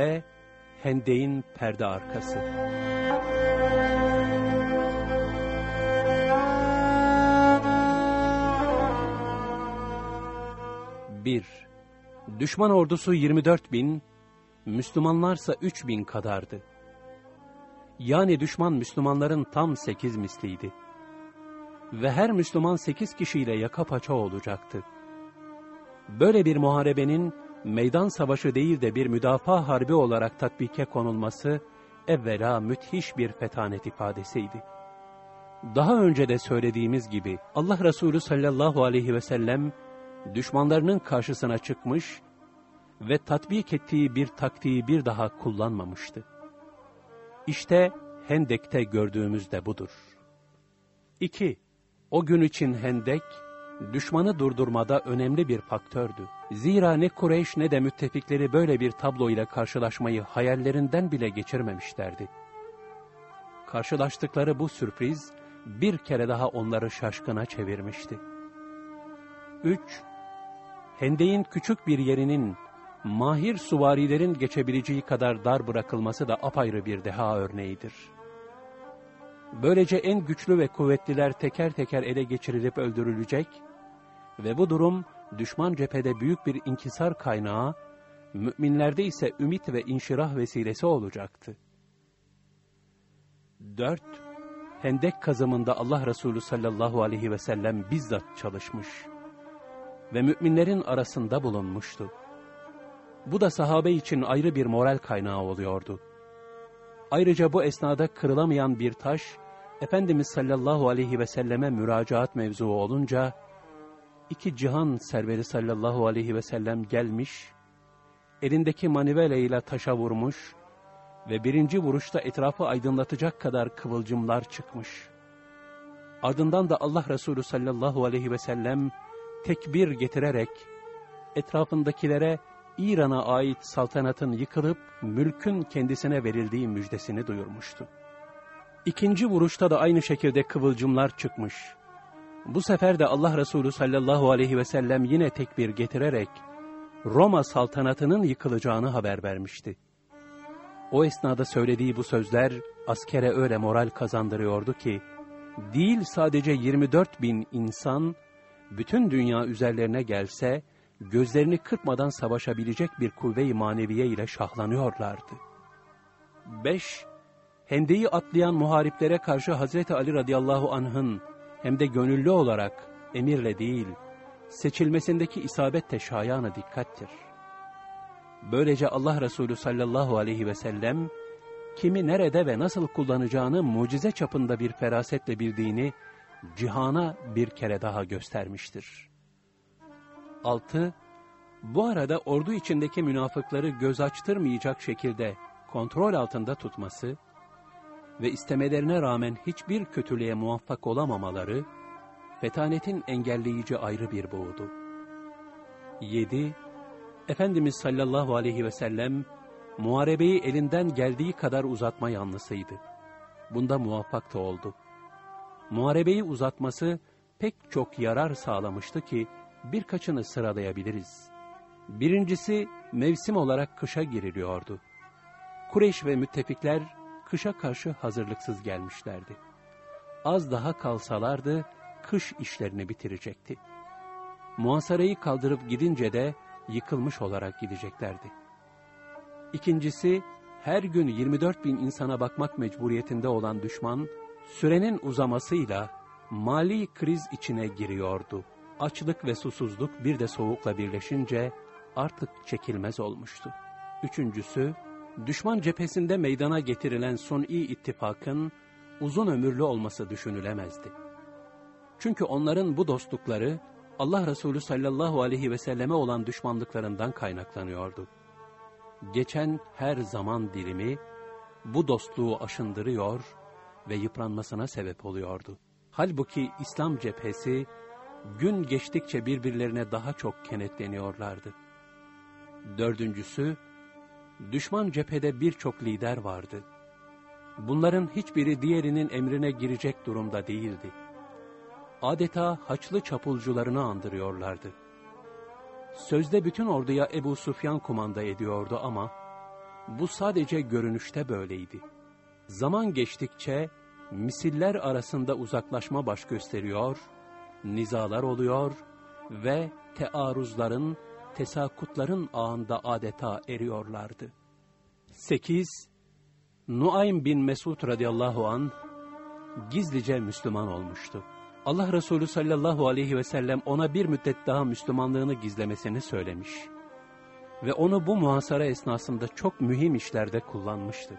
B. Hendeyin perde arkası. Bir. Düşman ordusu 24 bin, Müslümanlarsa 3 bin kadardı. Yani düşman Müslümanların tam 8 misliydi. Ve her Müslüman 8 kişiyle yaka paça olacaktı. Böyle bir muharebenin meydan savaşı değil de bir müdafaa harbi olarak tatbike konulması evvela müthiş bir fetanet ifadesiydi. Daha önce de söylediğimiz gibi Allah Resulü sallallahu aleyhi ve sellem düşmanlarının karşısına çıkmış ve tatbik ettiği bir taktiği bir daha kullanmamıştı. İşte Hendek'te gördüğümüz de budur. 2. O gün için Hendek, düşmanı durdurmada önemli bir faktördü. Zira ne Kureyş ne de müttefikleri böyle bir tablo ile karşılaşmayı hayallerinden bile geçirmemişlerdi. Karşılaştıkları bu sürpriz bir kere daha onları şaşkına çevirmişti. 3. Hendeyin küçük bir yerinin mahir suvarilerin geçebileceği kadar dar bırakılması da apayrı bir deha örneğidir. Böylece en güçlü ve kuvvetliler teker teker ele geçirilip öldürülecek ve bu durum düşman cephede büyük bir inkisar kaynağı, müminlerde ise ümit ve inşirah vesilesi olacaktı. 4. Hendek kazımında Allah Resulü sallallahu aleyhi ve sellem bizzat çalışmış ve müminlerin arasında bulunmuştu. Bu da sahabe için ayrı bir moral kaynağı oluyordu. Ayrıca bu esnada kırılamayan bir taş, Efendimiz sallallahu aleyhi ve selleme müracaat mevzuu olunca, iki cihan serveri sallallahu aleyhi ve sellem gelmiş, elindeki manivela ile taşa vurmuş ve birinci vuruşta etrafı aydınlatacak kadar kıvılcımlar çıkmış. Ardından da Allah Resulü sallallahu aleyhi ve sellem tekbir getirerek etrafındakilere İran'a ait saltanatın yıkılıp mülkün kendisine verildiği müjdesini duyurmuştu. İkinci vuruşta da aynı şekilde kıvılcımlar çıkmış. Bu sefer de Allah Resulü sallallahu aleyhi ve sellem yine tekbir getirerek Roma saltanatının yıkılacağını haber vermişti. O esnada söylediği bu sözler askere öyle moral kazandırıyordu ki, değil sadece 24 bin insan, bütün dünya üzerlerine gelse, gözlerini kırpmadan savaşabilecek bir kuvve-i maneviye ile şahlanıyorlardı. 5. Hendeyi atlayan muhariplere karşı Hazreti Ali radıyallahu anh'ın hem de gönüllü olarak emirle değil, seçilmesindeki isabet de şayana dikkattir. Böylece Allah Resulü sallallahu aleyhi ve sellem, kimi nerede ve nasıl kullanacağını mucize çapında bir ferasetle bildiğini, cihana bir kere daha göstermiştir. 6. Bu arada ordu içindeki münafıkları göz açtırmayacak şekilde kontrol altında tutması ve istemelerine rağmen hiçbir kötülüğe muvaffak olamamaları, fetanetin engelleyici ayrı bir buğdu. 7. Efendimiz sallallahu aleyhi ve sellem, muharebeyi elinden geldiği kadar uzatma yanlısıydı. Bunda muvaffak da oldu. Muharebeyi uzatması pek çok yarar sağlamıştı ki, birkaçını sıralayabiliriz. Birincisi, mevsim olarak kışa giriliyordu. Kureyş ve müttefikler, kışa karşı hazırlıksız gelmişlerdi. Az daha kalsalardı, kış işlerini bitirecekti. Muhasarayı kaldırıp gidince de yıkılmış olarak gideceklerdi. İkincisi, her gün 24 bin insana bakmak mecburiyetinde olan düşman, sürenin uzamasıyla mali kriz içine giriyordu. Açlık ve susuzluk bir de soğukla birleşince artık çekilmez olmuştu. Üçüncüsü, düşman cephesinde meydana getirilen suni ittifakın uzun ömürlü olması düşünülemezdi. Çünkü onların bu dostlukları Allah Resulü sallallahu aleyhi ve selleme olan düşmanlıklarından kaynaklanıyordu. Geçen her zaman dilimi bu dostluğu aşındırıyor ve yıpranmasına sebep oluyordu. Halbuki İslam cephesi gün geçtikçe birbirlerine daha çok kenetleniyorlardı. Dördüncüsü, düşman cephede birçok lider vardı. Bunların hiçbiri diğerinin emrine girecek durumda değildi. Adeta haçlı çapulcularını andırıyorlardı. Sözde bütün orduya Ebu Sufyan kumanda ediyordu ama, bu sadece görünüşte böyleydi. Zaman geçtikçe misiller arasında uzaklaşma baş gösteriyor, nizalar oluyor ve tearuzların, tesakutların ağında adeta eriyorlardı. 8. Nuaym bin Mesud radıyallahu an gizlice Müslüman olmuştu. Allah Resulü sallallahu aleyhi ve sellem ona bir müddet daha Müslümanlığını gizlemesini söylemiş. Ve onu bu muhasara esnasında çok mühim işlerde kullanmıştı.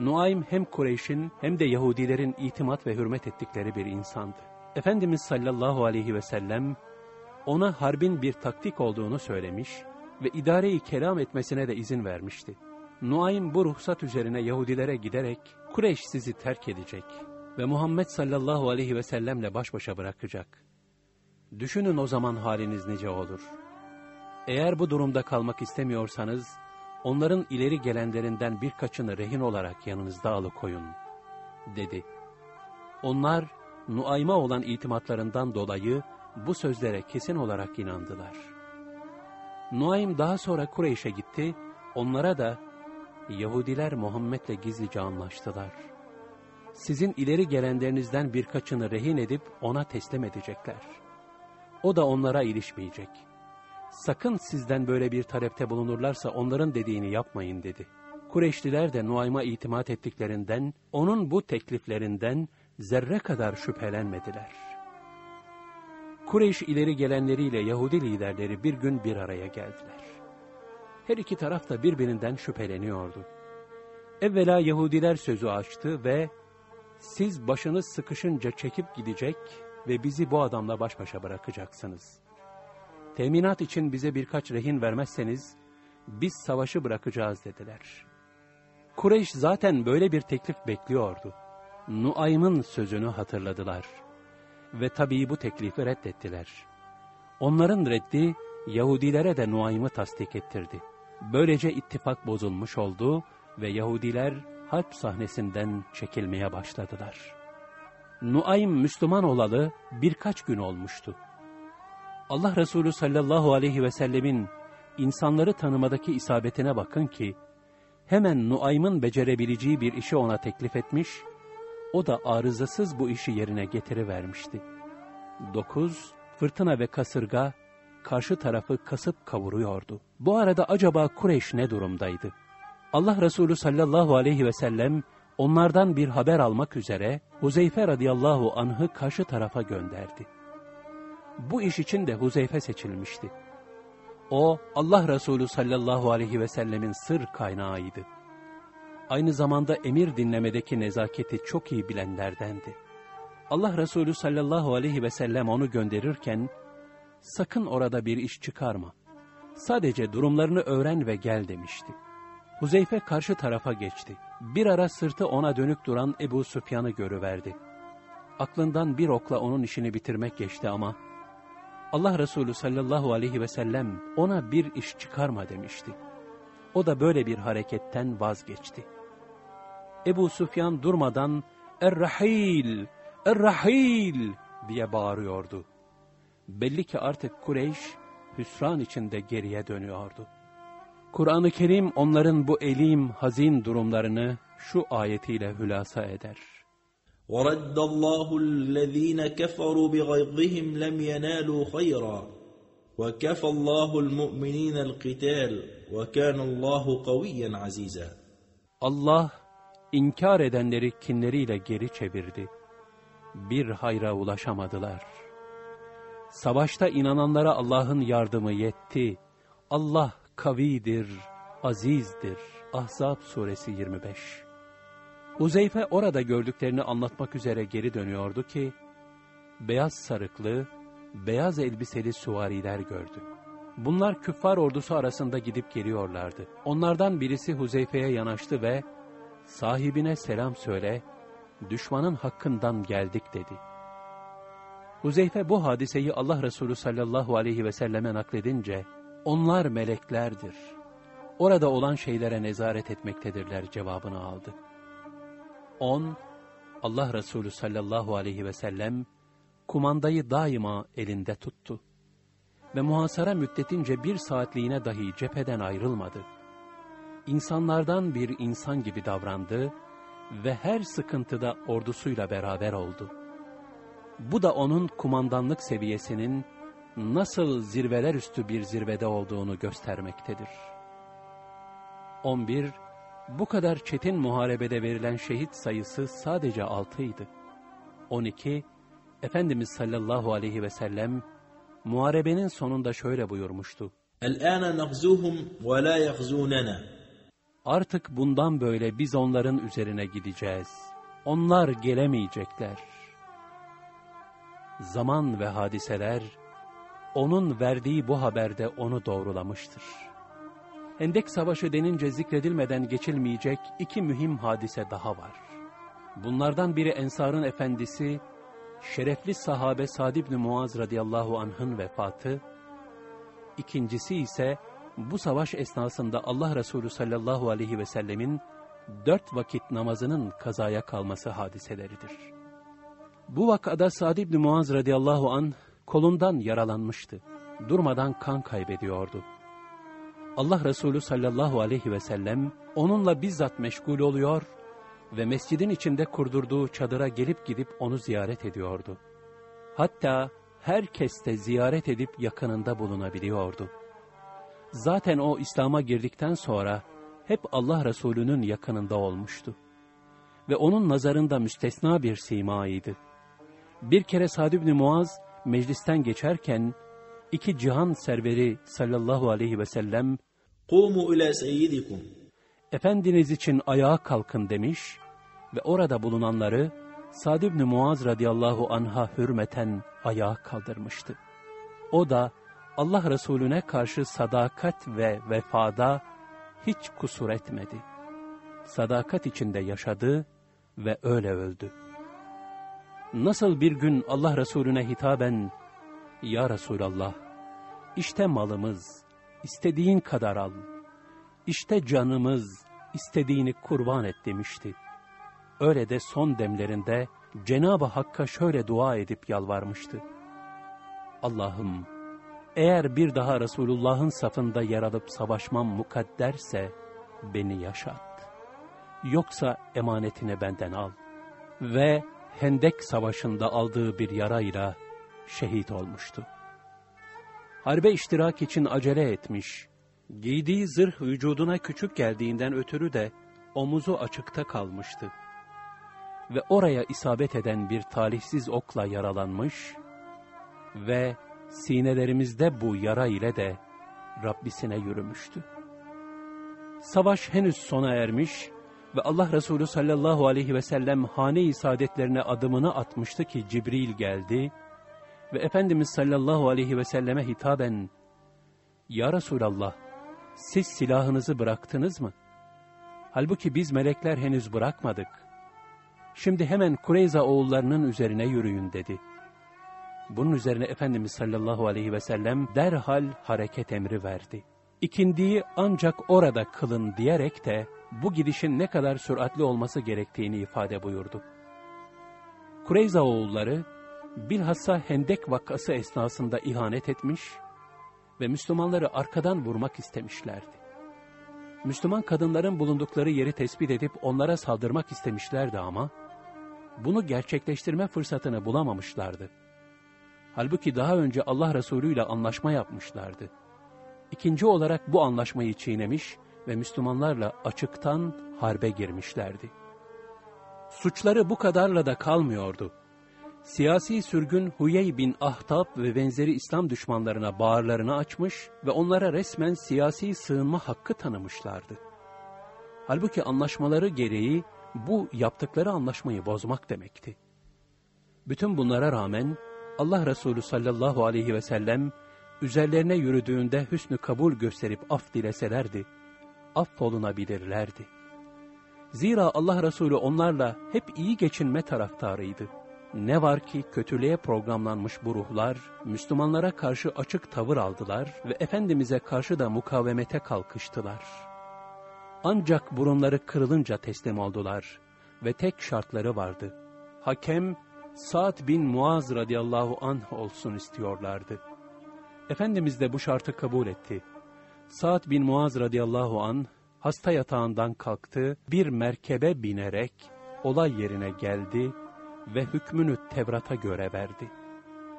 Nuaym hem Kureyş'in hem de Yahudilerin itimat ve hürmet ettikleri bir insandı. Efendimiz sallallahu aleyhi ve sellem ona harbin bir taktik olduğunu söylemiş ve idareyi kelam etmesine de izin vermişti. Nuaym bu ruhsat üzerine Yahudilere giderek Kureyş sizi terk edecek ve Muhammed sallallahu aleyhi ve sellemle baş başa bırakacak. Düşünün o zaman haliniz nice olur. Eğer bu durumda kalmak istemiyorsanız, onların ileri gelenlerinden birkaçını rehin olarak yanınızda alıkoyun, dedi. Onlar, Nuaym'a olan itimatlarından dolayı bu sözlere kesin olarak inandılar. Nuaym daha sonra Kureyş'e gitti, onlara da Yahudiler Muhammed'le gizlice anlaştılar. Sizin ileri gelenlerinizden birkaçını rehin edip ona teslim edecekler. O da onlara ilişmeyecek. Sakın sizden böyle bir talepte bulunurlarsa onların dediğini yapmayın dedi. Kureyşliler de Nuaym'a itimat ettiklerinden, onun bu tekliflerinden zerre kadar şüphelenmediler. Kureyş ileri gelenleriyle Yahudi liderleri bir gün bir araya geldiler. Her iki taraf da birbirinden şüpheleniyordu. Evvela Yahudiler sözü açtı ve siz başınız sıkışınca çekip gidecek ve bizi bu adamla baş başa bırakacaksınız. Teminat için bize birkaç rehin vermezseniz biz savaşı bırakacağız dediler. Kureyş zaten böyle bir teklif bekliyordu. Nuaym'ın sözünü hatırladılar ve tabii bu teklifi reddettiler. Onların reddi Yahudilere de Nuaym'ı tasdik ettirdi. Böylece ittifak bozulmuş oldu ve Yahudiler harp sahnesinden çekilmeye başladılar. Nuaym Müslüman olalı birkaç gün olmuştu. Allah Resulü sallallahu aleyhi ve sellemin insanları tanımadaki isabetine bakın ki, hemen Nuaym'ın becerebileceği bir işi ona teklif etmiş, o da arızasız bu işi yerine getirivermişti. 9. Fırtına ve kasırga karşı tarafı kasıp kavuruyordu. Bu arada acaba Kureyş ne durumdaydı? Allah Resulü sallallahu aleyhi ve sellem onlardan bir haber almak üzere Huzeyfe radıyallahu anh'ı karşı tarafa gönderdi. Bu iş için de Huzeyfe seçilmişti. O Allah Resulü sallallahu aleyhi ve sellemin sır kaynağıydı. Aynı zamanda emir dinlemedeki nezaketi çok iyi bilenlerdendi. Allah Resulü sallallahu aleyhi ve sellem onu gönderirken, sakın orada bir iş çıkarma. Sadece durumlarını öğren ve gel demişti. Huzeyfe karşı tarafa geçti. Bir ara sırtı ona dönük duran Ebu Süfyan'ı görüverdi. Aklından bir okla onun işini bitirmek geçti ama Allah Resulü sallallahu aleyhi ve sellem ona bir iş çıkarma demişti. O da böyle bir hareketten vazgeçti. Ebu Süfyan durmadan Er-Rahil, Er-Rahil diye bağırıyordu. Belli ki artık Kureyş hüsran içinde geriye dönüyordu. Kur'an-ı Kerim onların bu elim, hazin durumlarını şu ayetiyle hülasa eder. وَرَدَّ اللّٰهُ الَّذ۪ينَ كَفَرُوا بِغَيْظِهِمْ لَمْ يَنَالُوا خَيْرًا وَكَفَى اللّٰهُ الْمُؤْمِنِينَ الْقِتَالِ وَكَانَ اللّٰهُ قَوِيًّا عَز۪يزًا Allah inkar edenleri kinleriyle geri çevirdi. Bir hayra ulaşamadılar. Savaşta inananlara Allah'ın yardımı yetti. Allah kavidir, azizdir. Ahzab suresi 25 Huzeyfe orada gördüklerini anlatmak üzere geri dönüyordu ki, beyaz sarıklı, beyaz elbiseli suvariler gördü. Bunlar küffar ordusu arasında gidip geliyorlardı. Onlardan birisi Huzeyfe'ye yanaştı ve, sahibine selam söyle, düşmanın hakkından geldik dedi. Huzeyfe bu hadiseyi Allah Resulü sallallahu aleyhi ve selleme nakledince, onlar meleklerdir. Orada olan şeylere nezaret etmektedirler cevabını aldı. 10. Allah Resulü sallallahu aleyhi ve sellem kumandayı daima elinde tuttu. Ve muhasara müddetince bir saatliğine dahi cepheden ayrılmadı. insanlardan bir insan gibi davrandı ve her sıkıntıda ordusuyla beraber oldu. Bu da onun kumandanlık seviyesinin nasıl zirveler üstü bir zirvede olduğunu göstermektedir. 11. Bu kadar çetin muharebede verilen şehit sayısı sadece 6 idi. 12. Efendimiz sallallahu aleyhi ve sellem muharebenin sonunda şöyle buyurmuştu. الآن نغزوهم ولا يغزوننا Artık bundan böyle biz onların üzerine gideceğiz. Onlar gelemeyecekler. Zaman ve hadiseler, onun verdiği bu haberde onu doğrulamıştır. Hendek Savaşı denince zikredilmeden geçilmeyecek iki mühim hadise daha var. Bunlardan biri Ensar'ın efendisi, şerefli sahabe Sad ibn Muaz radıyallahu anh'ın vefatı, İkincisi ise bu savaş esnasında Allah Resulü sallallahu aleyhi ve sellemin dört vakit namazının kazaya kalması hadiseleridir. Bu vakada Sa'd ibn Muaz radıyallahu an kolundan yaralanmıştı. Durmadan kan kaybediyordu. Allah Resulü sallallahu aleyhi ve sellem onunla bizzat meşgul oluyor ve mescidin içinde kurdurduğu çadıra gelip gidip onu ziyaret ediyordu. Hatta herkes de ziyaret edip yakınında bulunabiliyordu. Zaten o İslam'a girdikten sonra hep Allah Resulü'nün yakınında olmuştu. Ve onun nazarında müstesna bir simaydı. Bir kere Sad ibn Muaz meclisten geçerken iki cihan serveri sallallahu aleyhi ve sellem "Kumu ila seyyidikum." Efendiniz için ayağa kalkın demiş ve orada bulunanları Sa'd ibn Muaz radıyallahu anha hürmeten ayağa kaldırmıştı. O da Allah Resulüne karşı sadakat ve vefada hiç kusur etmedi. Sadakat içinde yaşadı ve öyle öldü. Nasıl bir gün Allah Resulüne hitaben, Ya Resulallah, işte malımız, istediğin kadar al, işte canımız, istediğini kurban et demişti. Öyle de son demlerinde Cenab-ı Hakk'a şöyle dua edip yalvarmıştı. Allah'ım, eğer bir daha Resulullah'ın safında yer alıp savaşmam mukadderse beni yaşat. Yoksa emanetini benden al. Ve Hendek Savaşı'nda aldığı bir yarayla şehit olmuştu. Harbe iştirak için acele etmiş, giydiği zırh vücuduna küçük geldiğinden ötürü de omuzu açıkta kalmıştı. Ve oraya isabet eden bir talihsiz okla yaralanmış ve sinelerimizde bu yara ile de Rabbisine yürümüştü. Savaş henüz sona ermiş ve Allah Resulü sallallahu aleyhi ve sellem hane-i saadetlerine adımını atmıştı ki Cibril geldi ve Efendimiz sallallahu aleyhi ve selleme hitaben Ya Resulallah siz silahınızı bıraktınız mı? Halbuki biz melekler henüz bırakmadık. Şimdi hemen Kureyza oğullarının üzerine yürüyün dedi. Bunun üzerine Efendimiz sallallahu aleyhi ve sellem derhal hareket emri verdi. İkindiyi ancak orada kılın diyerek de bu gidişin ne kadar süratli olması gerektiğini ifade buyurdu. Kureyza oğulları bilhassa Hendek vakası esnasında ihanet etmiş ve Müslümanları arkadan vurmak istemişlerdi. Müslüman kadınların bulundukları yeri tespit edip onlara saldırmak istemişlerdi ama bunu gerçekleştirme fırsatını bulamamışlardı. Halbuki daha önce Allah Resulü ile anlaşma yapmışlardı. İkinci olarak bu anlaşmayı çiğnemiş ve Müslümanlarla açıktan harbe girmişlerdi. Suçları bu kadarla da kalmıyordu. Siyasi sürgün Huyey bin Ahtab ve benzeri İslam düşmanlarına bağırlarını açmış ve onlara resmen siyasi sığınma hakkı tanımışlardı. Halbuki anlaşmaları gereği bu yaptıkları anlaşmayı bozmak demekti. Bütün bunlara rağmen Allah Resulü sallallahu aleyhi ve sellem üzerlerine yürüdüğünde hüsnü kabul gösterip af dileselerdi, affolunabilirlerdi. Zira Allah Resulü onlarla hep iyi geçinme taraftarıydı. Ne var ki kötülüğe programlanmış bu ruhlar, Müslümanlara karşı açık tavır aldılar ve Efendimiz'e karşı da mukavemete kalkıştılar. Ancak burunları kırılınca teslim oldular ve tek şartları vardı. Hakem, Sa'd bin Muaz radıyallahu anh olsun istiyorlardı. Efendimiz de bu şartı kabul etti. Sa'd bin Muaz radıyallahu an hasta yatağından kalktı, bir merkebe binerek olay yerine geldi ve hükmünü Tevrat'a göre verdi.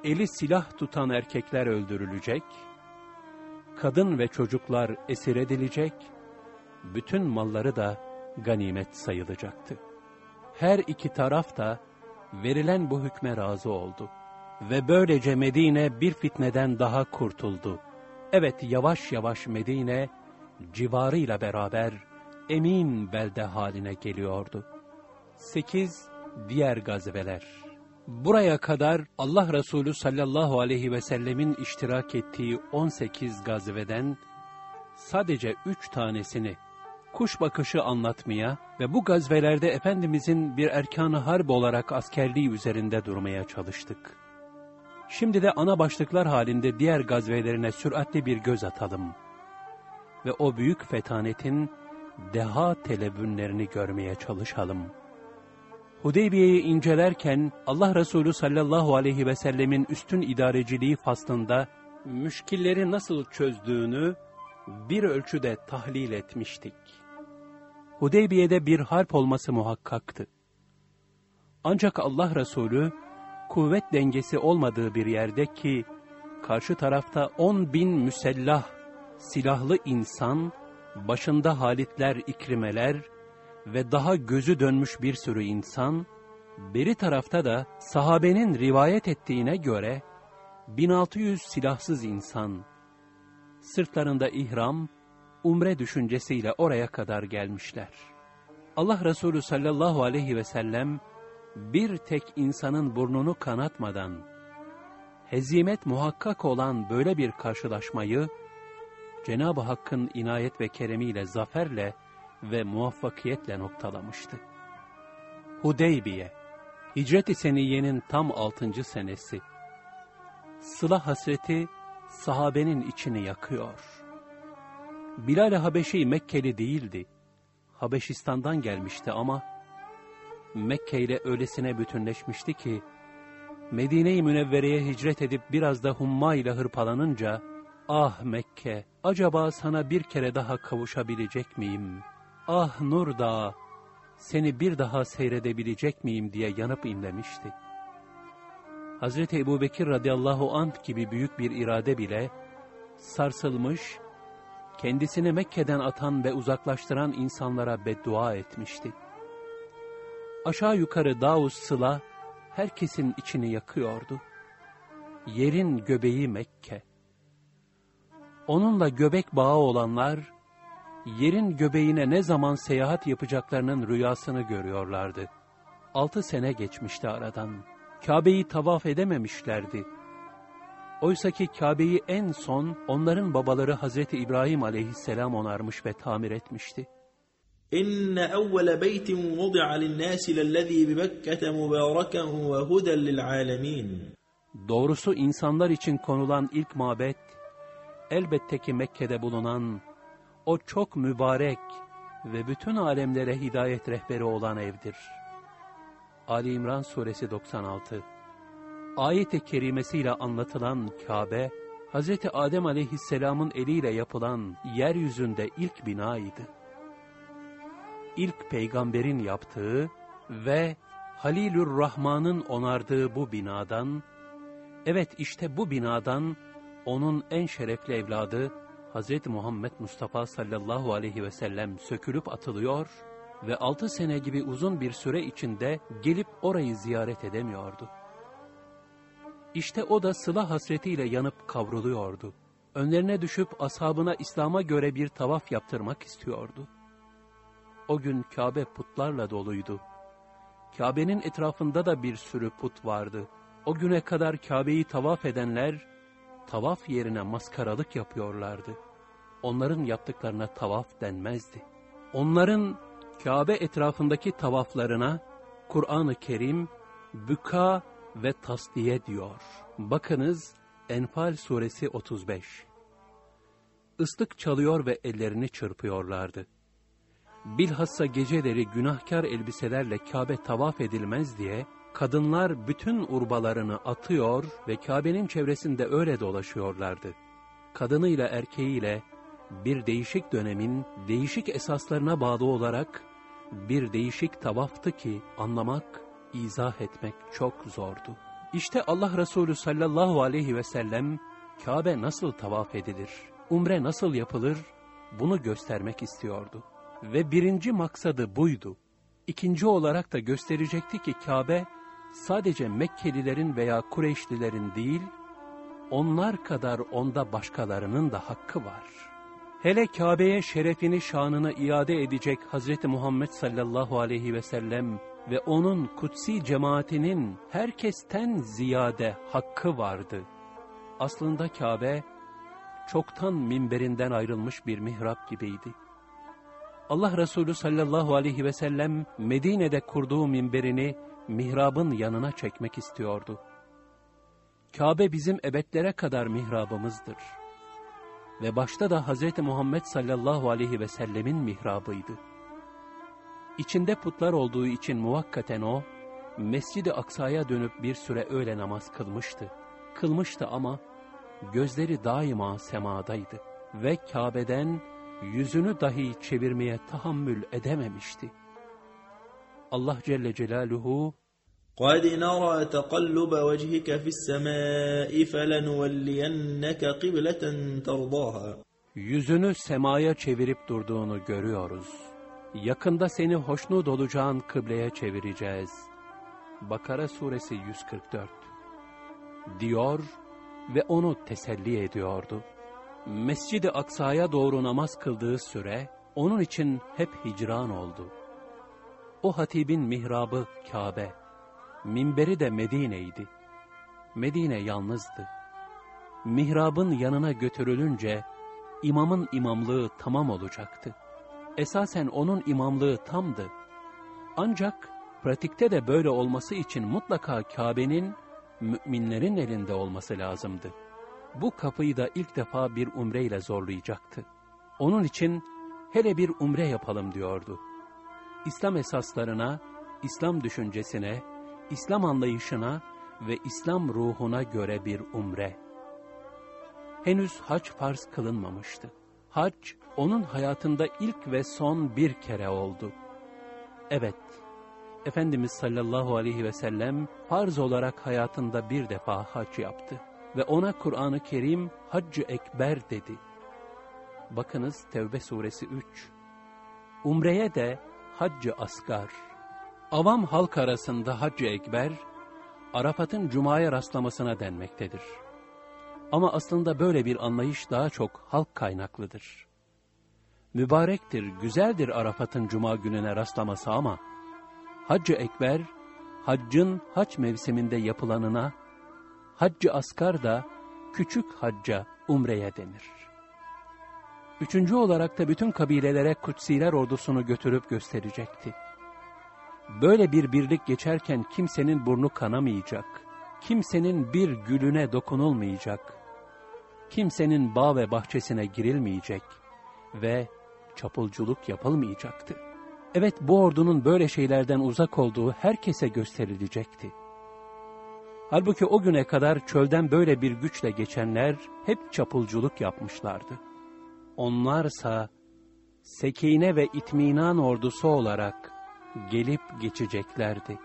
Eli silah tutan erkekler öldürülecek, kadın ve çocuklar esir edilecek, bütün malları da ganimet sayılacaktı. Her iki taraf da verilen bu hükme razı oldu. Ve böylece Medine bir fitneden daha kurtuldu. Evet yavaş yavaş Medine civarıyla beraber emin belde haline geliyordu. 8. Diğer gazebeler Buraya kadar Allah Resulü sallallahu aleyhi ve sellemin iştirak ettiği 18 gazveden sadece 3 tanesini kuş bakışı anlatmaya ve bu gazvelerde Efendimizin bir erkanı harp olarak askerliği üzerinde durmaya çalıştık. Şimdi de ana başlıklar halinde diğer gazvelerine süratli bir göz atalım ve o büyük fetanetin deha telebünlerini görmeye çalışalım. Hudeybiye'yi incelerken Allah Resulü sallallahu aleyhi ve sellemin üstün idareciliği faslında müşkilleri nasıl çözdüğünü bir ölçüde tahlil etmiştik. Hudeybiye'de bir harp olması muhakkaktı. Ancak Allah Resulü kuvvet dengesi olmadığı bir yerde ki karşı tarafta on bin müsellah, silahlı insan, başında halitler, ikrimeler ve daha gözü dönmüş bir sürü insan, beri tarafta da sahabenin rivayet ettiğine göre 1600 silahsız insan, sırtlarında ihram, umre düşüncesiyle oraya kadar gelmişler. Allah Resulü sallallahu aleyhi ve sellem bir tek insanın burnunu kanatmadan hezimet muhakkak olan böyle bir karşılaşmayı Cenab-ı Hakk'ın inayet ve keremiyle zaferle ve muvaffakiyetle noktalamıştı. Hudeybiye, Hicret-i Seniyye'nin tam altıncı senesi. Sıla hasreti sahabenin içini yakıyor. Bilal-i Habeşi Mekkeli değildi. Habeşistan'dan gelmişti ama Mekke ile öylesine bütünleşmişti ki Medine-i Münevvere'ye hicret edip biraz da humma ile hırpalanınca ah Mekke acaba sana bir kere daha kavuşabilecek miyim? Ah Nur Dağı seni bir daha seyredebilecek miyim diye yanıp inlemişti. Hazreti Ebu Bekir radıyallahu anh gibi büyük bir irade bile sarsılmış kendisini Mekke'den atan ve uzaklaştıran insanlara beddua etmişti. Aşağı yukarı Davus Sıla herkesin içini yakıyordu. Yerin göbeği Mekke. Onunla göbek bağı olanlar, yerin göbeğine ne zaman seyahat yapacaklarının rüyasını görüyorlardı. Altı sene geçmişti aradan. Kabe'yi tavaf edememişlerdi. Oysaki Kabe'yi en son onların babaları Hazreti İbrahim aleyhisselam onarmış ve tamir etmişti. İnne evvele beytin vudi'a linnâsi lellezî bibekkete mübâreken ve huden lil'âlemîn. Doğrusu insanlar için konulan ilk mabet, elbette ki Mekke'de bulunan o çok mübarek ve bütün alemlere hidayet rehberi olan evdir. Ali İmran Suresi 96 Ayet-i kerimesiyle anlatılan Kabe, Hz. Adem aleyhisselamın eliyle yapılan yeryüzünde ilk binaydı. İlk peygamberin yaptığı ve Halilür Rahman'ın onardığı bu binadan, evet işte bu binadan onun en şerefli evladı Hz. Muhammed Mustafa sallallahu aleyhi ve sellem sökülüp atılıyor ve altı sene gibi uzun bir süre içinde gelip orayı ziyaret edemiyordu. İşte o da sıla hasretiyle yanıp kavruluyordu. Önlerine düşüp ashabına İslam'a göre bir tavaf yaptırmak istiyordu. O gün Kabe putlarla doluydu. Kabe'nin etrafında da bir sürü put vardı. O güne kadar Kabe'yi tavaf edenler, tavaf yerine maskaralık yapıyorlardı. Onların yaptıklarına tavaf denmezdi. Onların Kabe etrafındaki tavaflarına Kur'an-ı Kerim, büka ve tasdiye diyor. Bakınız Enfal suresi 35. Islık çalıyor ve ellerini çırpıyorlardı. Bilhassa geceleri günahkar elbiselerle Kabe tavaf edilmez diye kadınlar bütün urbalarını atıyor ve Kabe'nin çevresinde öyle dolaşıyorlardı. Kadınıyla erkeğiyle bir değişik dönemin değişik esaslarına bağlı olarak bir değişik tavaftı ki anlamak, izah etmek çok zordu. İşte Allah Resulü sallallahu aleyhi ve sellem Kabe nasıl tavaf edilir, umre nasıl yapılır bunu göstermek istiyordu. Ve birinci maksadı buydu. İkinci olarak da gösterecekti ki Kabe sadece Mekkelilerin veya Kureyşlilerin değil, onlar kadar onda başkalarının da hakkı var. Hele Kabe'ye şerefini şanını iade edecek Hazreti Muhammed sallallahu aleyhi ve sellem ve onun kutsi cemaatinin herkesten ziyade hakkı vardı. Aslında Kabe çoktan minberinden ayrılmış bir mihrap gibiydi. Allah Resulü sallallahu aleyhi ve sellem Medine'de kurduğu minberini mihrabın yanına çekmek istiyordu. Kabe bizim ebedlere kadar mihrabımızdır. Ve başta da Hz. Muhammed sallallahu aleyhi ve sellemin mihrabıydı. İçinde putlar olduğu için muvakkaten o, Mescid-i Aksa'ya dönüp bir süre öyle namaz kılmıştı. Kılmıştı ama gözleri daima semadaydı ve Kabe'den yüzünü dahi çevirmeye tahammül edememişti. Allah Celle Celaluhu قد نرى تقلب وجهك في السماء فلنولينك قبلة ترضاها Yüzünü semaya çevirip durduğunu görüyoruz. Yakında seni hoşnut olacağın kıbleye çevireceğiz. Bakara suresi 144 diyor ve onu teselli ediyordu. Mescid-i Aksa'ya doğru namaz kıldığı süre onun için hep hicran oldu. O hatibin mihrabı Kabe, minberi de Medine'ydi. Medine yalnızdı. Mihrabın yanına götürülünce imamın imamlığı tamam olacaktı. Esasen onun imamlığı tamdı. Ancak pratikte de böyle olması için mutlaka Kabe'nin müminlerin elinde olması lazımdı. Bu kapıyı da ilk defa bir umreyle zorlayacaktı. Onun için hele bir umre yapalım diyordu. İslam esaslarına, İslam düşüncesine, İslam anlayışına ve İslam ruhuna göre bir umre. Henüz hac farz kılınmamıştı. Hac, onun hayatında ilk ve son bir kere oldu. Evet, Efendimiz sallallahu aleyhi ve sellem farz olarak hayatında bir defa hac yaptı. Ve ona Kur'an-ı Kerim Haccı Ekber dedi. Bakınız Tevbe suresi 3. Umreye de Haccı Asgar. Avam halk arasında Haccı Ekber, Arafat'ın Cuma'ya rastlamasına denmektedir. Ama aslında böyle bir anlayış daha çok halk kaynaklıdır. Mübarektir, güzeldir Arafat'ın Cuma gününe rastlaması ama, Haccı Ekber, haccın hac mevsiminde yapılanına, Haccı Asgar da küçük hacca, umreye denir. Üçüncü olarak da bütün kabilelere kutsiler ordusunu götürüp gösterecekti. Böyle bir birlik geçerken kimsenin burnu kanamayacak, kimsenin bir gülüne dokunulmayacak, kimsenin bağ ve bahçesine girilmeyecek ve çapulculuk yapılmayacaktı. Evet bu ordunun böyle şeylerden uzak olduğu herkese gösterilecekti. Halbuki o güne kadar çölden böyle bir güçle geçenler hep çapulculuk yapmışlardı. Onlarsa sekine ve itminan ordusu olarak gelip geçeceklerdi.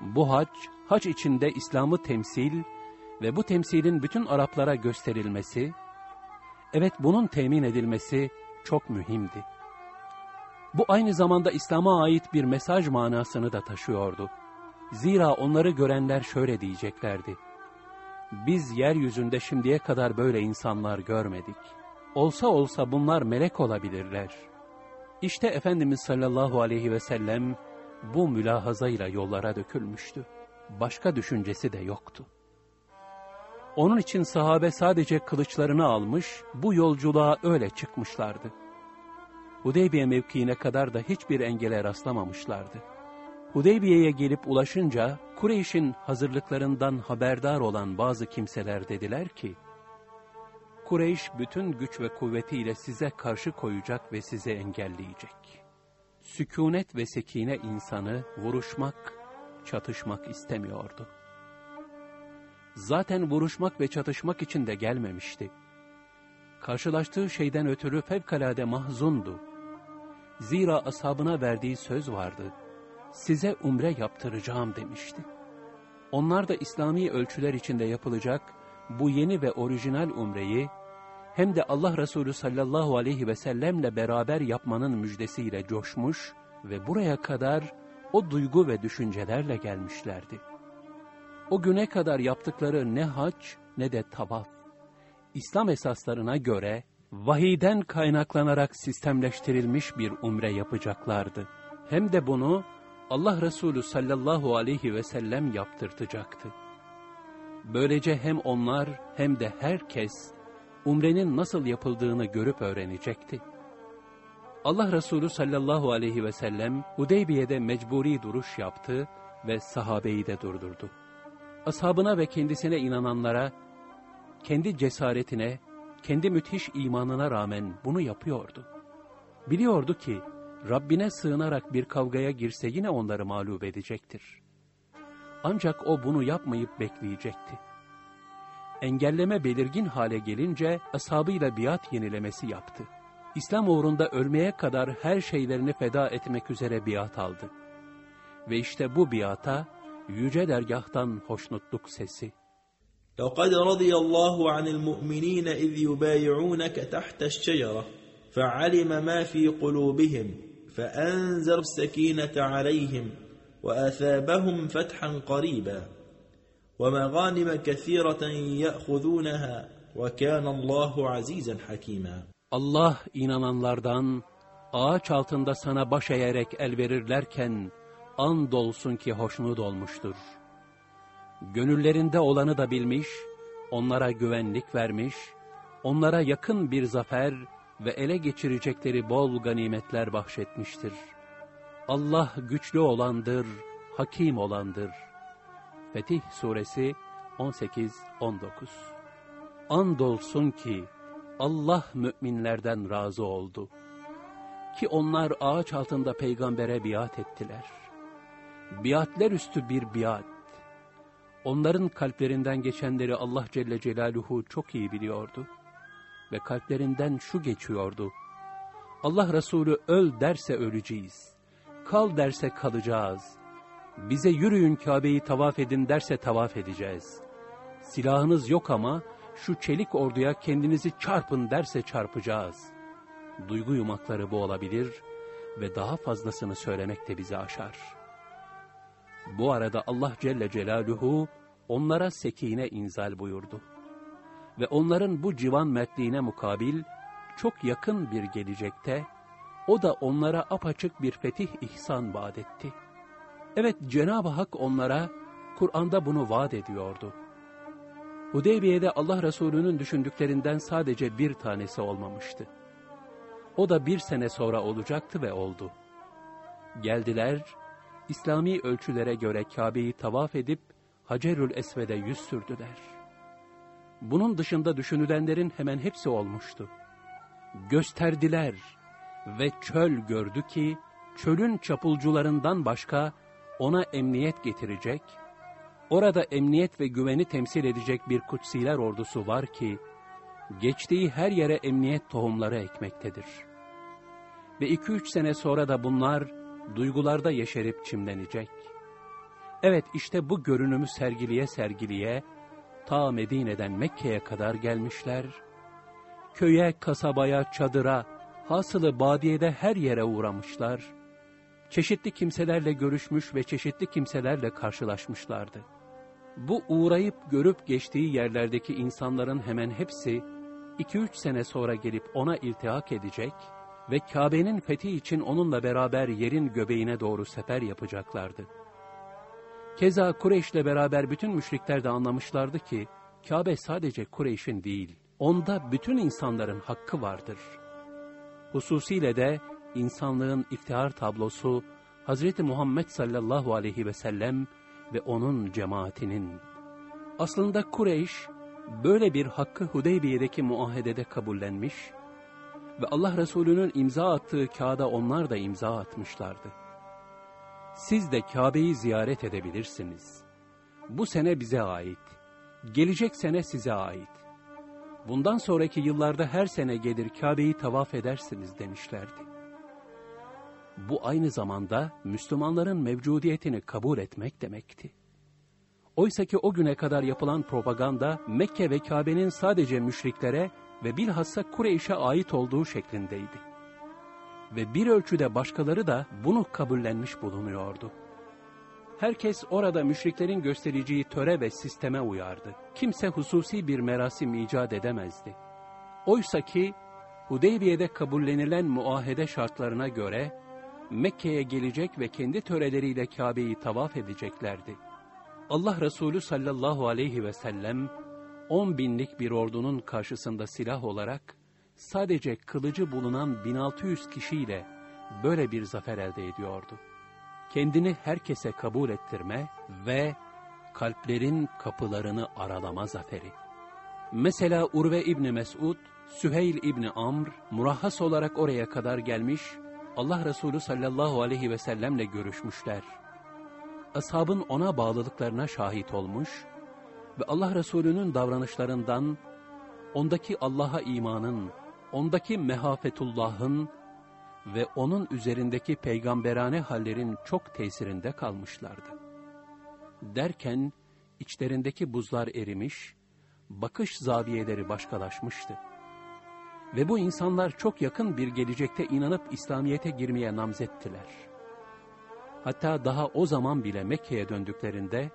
Bu hac, hac içinde İslam'ı temsil ve bu temsilin bütün Araplara gösterilmesi, evet bunun temin edilmesi çok mühimdi. Bu aynı zamanda İslam'a ait bir mesaj manasını da taşıyordu. Zira onları görenler şöyle diyeceklerdi. Biz yeryüzünde şimdiye kadar böyle insanlar görmedik. Olsa olsa bunlar melek olabilirler. İşte Efendimiz sallallahu aleyhi ve sellem bu mülahazayla yollara dökülmüştü. Başka düşüncesi de yoktu. Onun için sahabe sadece kılıçlarını almış, bu yolculuğa öyle çıkmışlardı. Hudeybiye mevkiine kadar da hiçbir engele rastlamamışlardı. Hudeybiye'ye gelip ulaşınca Kureyş'in hazırlıklarından haberdar olan bazı kimseler dediler ki, Kureyş bütün güç ve kuvvetiyle size karşı koyacak ve sizi engelleyecek. Sükunet ve sekine insanı vuruşmak, çatışmak istemiyordu. Zaten vuruşmak ve çatışmak için de gelmemişti. Karşılaştığı şeyden ötürü fevkalade mahzundu. Zira ashabına verdiği söz vardı. Size umre yaptıracağım demişti. Onlar da İslami ölçüler içinde yapılacak bu yeni ve orijinal umreyi hem de Allah Resulü sallallahu aleyhi ve sellemle beraber yapmanın müjdesiyle coşmuş ve buraya kadar o duygu ve düşüncelerle gelmişlerdi. O güne kadar yaptıkları ne hac ne de tavaf. İslam esaslarına göre vahiden kaynaklanarak sistemleştirilmiş bir umre yapacaklardı. Hem de bunu Allah Resulü sallallahu aleyhi ve sellem yaptırtacaktı. Böylece hem onlar hem de herkes umrenin nasıl yapıldığını görüp öğrenecekti. Allah Resulü sallallahu aleyhi ve sellem Hudeybiye'de mecburi duruş yaptı ve sahabeyi de durdurdu. Ashabına ve kendisine inananlara, kendi cesaretine, kendi müthiş imanına rağmen bunu yapıyordu. Biliyordu ki, Rabbine sığınarak bir kavgaya girse yine onları mağlup edecektir. Ancak o bunu yapmayıp bekleyecekti. Engelleme belirgin hale gelince ashabıyla biat yenilemesi yaptı. İslam uğrunda ölmeye kadar her şeylerini feda etmek üzere biat aldı. Ve işte bu biata yüce dergahtan hoşnutluk sesi. لقد رضي الله عن المؤمنين إذ يبايعونك تحت الشجرة فعلم ما في قلوبهم فأنزل السكينة عليهم وأثابهم فتحا قريبا ومغانم كثيرة يأخذونها وكان الله عزيزا حكيما Allah inananlardan ağaç altında sana baş eğerek el verirlerken andolsun ki hoşnut olmuştur. Gönüllerinde olanı da bilmiş, onlara güvenlik vermiş, onlara yakın bir zafer ve ele geçirecekleri bol ganimetler bahşetmiştir. Allah güçlü olandır, hakim olandır. Fetih Suresi 18-19 Andolsun ki Allah müminlerden razı oldu. Ki onlar ağaç altında peygambere biat ettiler. Biatler üstü bir biat. Onların kalplerinden geçenleri Allah Celle Celaluhu çok iyi biliyordu. Ve kalplerinden şu geçiyordu. Allah Resulü öl derse öleceğiz. Kal derse kalacağız. Bize yürüyün Kabe'yi tavaf edin derse tavaf edeceğiz. Silahınız yok ama şu çelik orduya kendinizi çarpın derse çarpacağız. Duygu yumakları bu olabilir ve daha fazlasını söylemek de bizi aşar. Bu arada Allah Celle Celaluhu onlara sekine inzal buyurdu. Ve onların bu civan mertliğine mukabil çok yakın bir gelecekte o da onlara apaçık bir fetih ihsan vaat etti. Evet Cenab-ı Hak onlara Kur'an'da bunu vaat ediyordu. Hudeybiye'de Allah Resulü'nün düşündüklerinden sadece bir tanesi olmamıştı. O da bir sene sonra olacaktı ve oldu. Geldiler, İslami ölçülere göre Kabe'yi tavaf edip Hacerül Esved'e yüz sürdüler. Bunun dışında düşünülenlerin hemen hepsi olmuştu. Gösterdiler ve çöl gördü ki, çölün çapulcularından başka ona emniyet getirecek, orada emniyet ve güveni temsil edecek bir kutsiler ordusu var ki, geçtiği her yere emniyet tohumları ekmektedir. Ve iki üç sene sonra da bunlar duygularda yeşerip çimlenecek. Evet işte bu görünümü sergiliye sergiliye, ta Medine'den Mekke'ye kadar gelmişler, köye, kasabaya, çadıra, hasılı badiyede her yere uğramışlar, çeşitli kimselerle görüşmüş ve çeşitli kimselerle karşılaşmışlardı. Bu uğrayıp görüp geçtiği yerlerdeki insanların hemen hepsi, 2-3 sene sonra gelip ona iltihak edecek ve Kabe'nin fethi için onunla beraber yerin göbeğine doğru sefer yapacaklardı. Keza Kureyş'le beraber bütün müşrikler de anlamışlardı ki, Kabe sadece Kureyş'in değil, onda bütün insanların hakkı vardır. Hususiyle de insanlığın iftihar tablosu Hz. Muhammed sallallahu aleyhi ve sellem ve onun cemaatinin. Aslında Kureyş böyle bir hakkı Hudeybiye'deki muahedede kabullenmiş ve Allah Resulü'nün imza attığı kağıda onlar da imza atmışlardı. Siz de Kabe'yi ziyaret edebilirsiniz. Bu sene bize ait, gelecek sene size ait. Bundan sonraki yıllarda her sene gelir Kabe'yi tavaf edersiniz demişlerdi. Bu aynı zamanda Müslümanların mevcudiyetini kabul etmek demekti. Oysa ki o güne kadar yapılan propaganda Mekke ve Kabe'nin sadece müşriklere ve bilhassa Kureyş'e ait olduğu şeklindeydi. Ve bir ölçüde başkaları da bunu kabullenmiş bulunuyordu. Herkes orada müşriklerin göstereceği töre ve sisteme uyardı. Kimse hususi bir merasim icat edemezdi. Oysa ki Hudeybiye'de kabullenilen muahede şartlarına göre Mekke'ye gelecek ve kendi töreleriyle Kabe'yi tavaf edeceklerdi. Allah Resulü sallallahu aleyhi ve sellem 10 binlik bir ordunun karşısında silah olarak sadece kılıcı bulunan 1600 kişiyle böyle bir zafer elde ediyordu. Kendini herkese kabul ettirme ve kalplerin kapılarını aralama zaferi. Mesela Urve İbni Mesud, Süheyl İbni Amr, murahhas olarak oraya kadar gelmiş, Allah Resulü sallallahu aleyhi ve sellemle görüşmüşler. Ashabın ona bağlılıklarına şahit olmuş ve Allah Resulü'nün davranışlarından, ondaki Allah'a imanın, ondaki mehafetullahın ve onun üzerindeki peygamberane hallerin çok tesirinde kalmışlardı. Derken içlerindeki buzlar erimiş, bakış zaviyeleri başkalaşmıştı. Ve bu insanlar çok yakın bir gelecekte inanıp İslamiyet'e girmeye namzettiler. Hatta daha o zaman bile Mekke'ye döndüklerinde,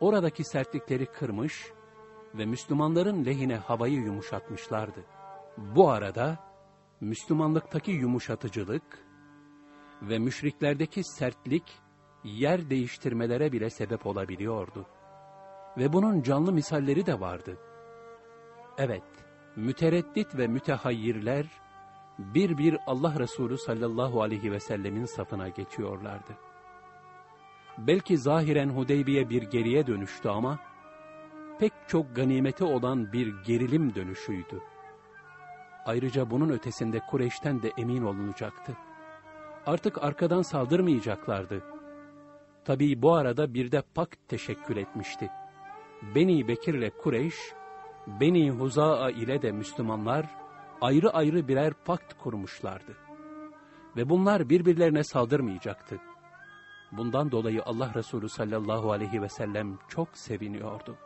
oradaki sertlikleri kırmış ve Müslümanların lehine havayı yumuşatmışlardı. Bu arada Müslümanlıktaki yumuşatıcılık ve müşriklerdeki sertlik yer değiştirmelere bile sebep olabiliyordu. Ve bunun canlı misalleri de vardı. Evet, mütereddit ve mütehayyirler bir bir Allah Resulü sallallahu aleyhi ve sellemin safına geçiyorlardı. Belki zahiren Hudeybiye bir geriye dönüştü ama pek çok ganimeti olan bir gerilim dönüşüydü. Ayrıca bunun ötesinde Kureyş'ten de emin olunacaktı. Artık arkadan saldırmayacaklardı. Tabii bu arada bir de pakt teşekkül etmişti. Beni Bekir ile Kureyş, Beni Huzaa ile de Müslümanlar ayrı ayrı birer pakt kurmuşlardı. Ve bunlar birbirlerine saldırmayacaktı. Bundan dolayı Allah Resulü sallallahu aleyhi ve sellem çok seviniyordu.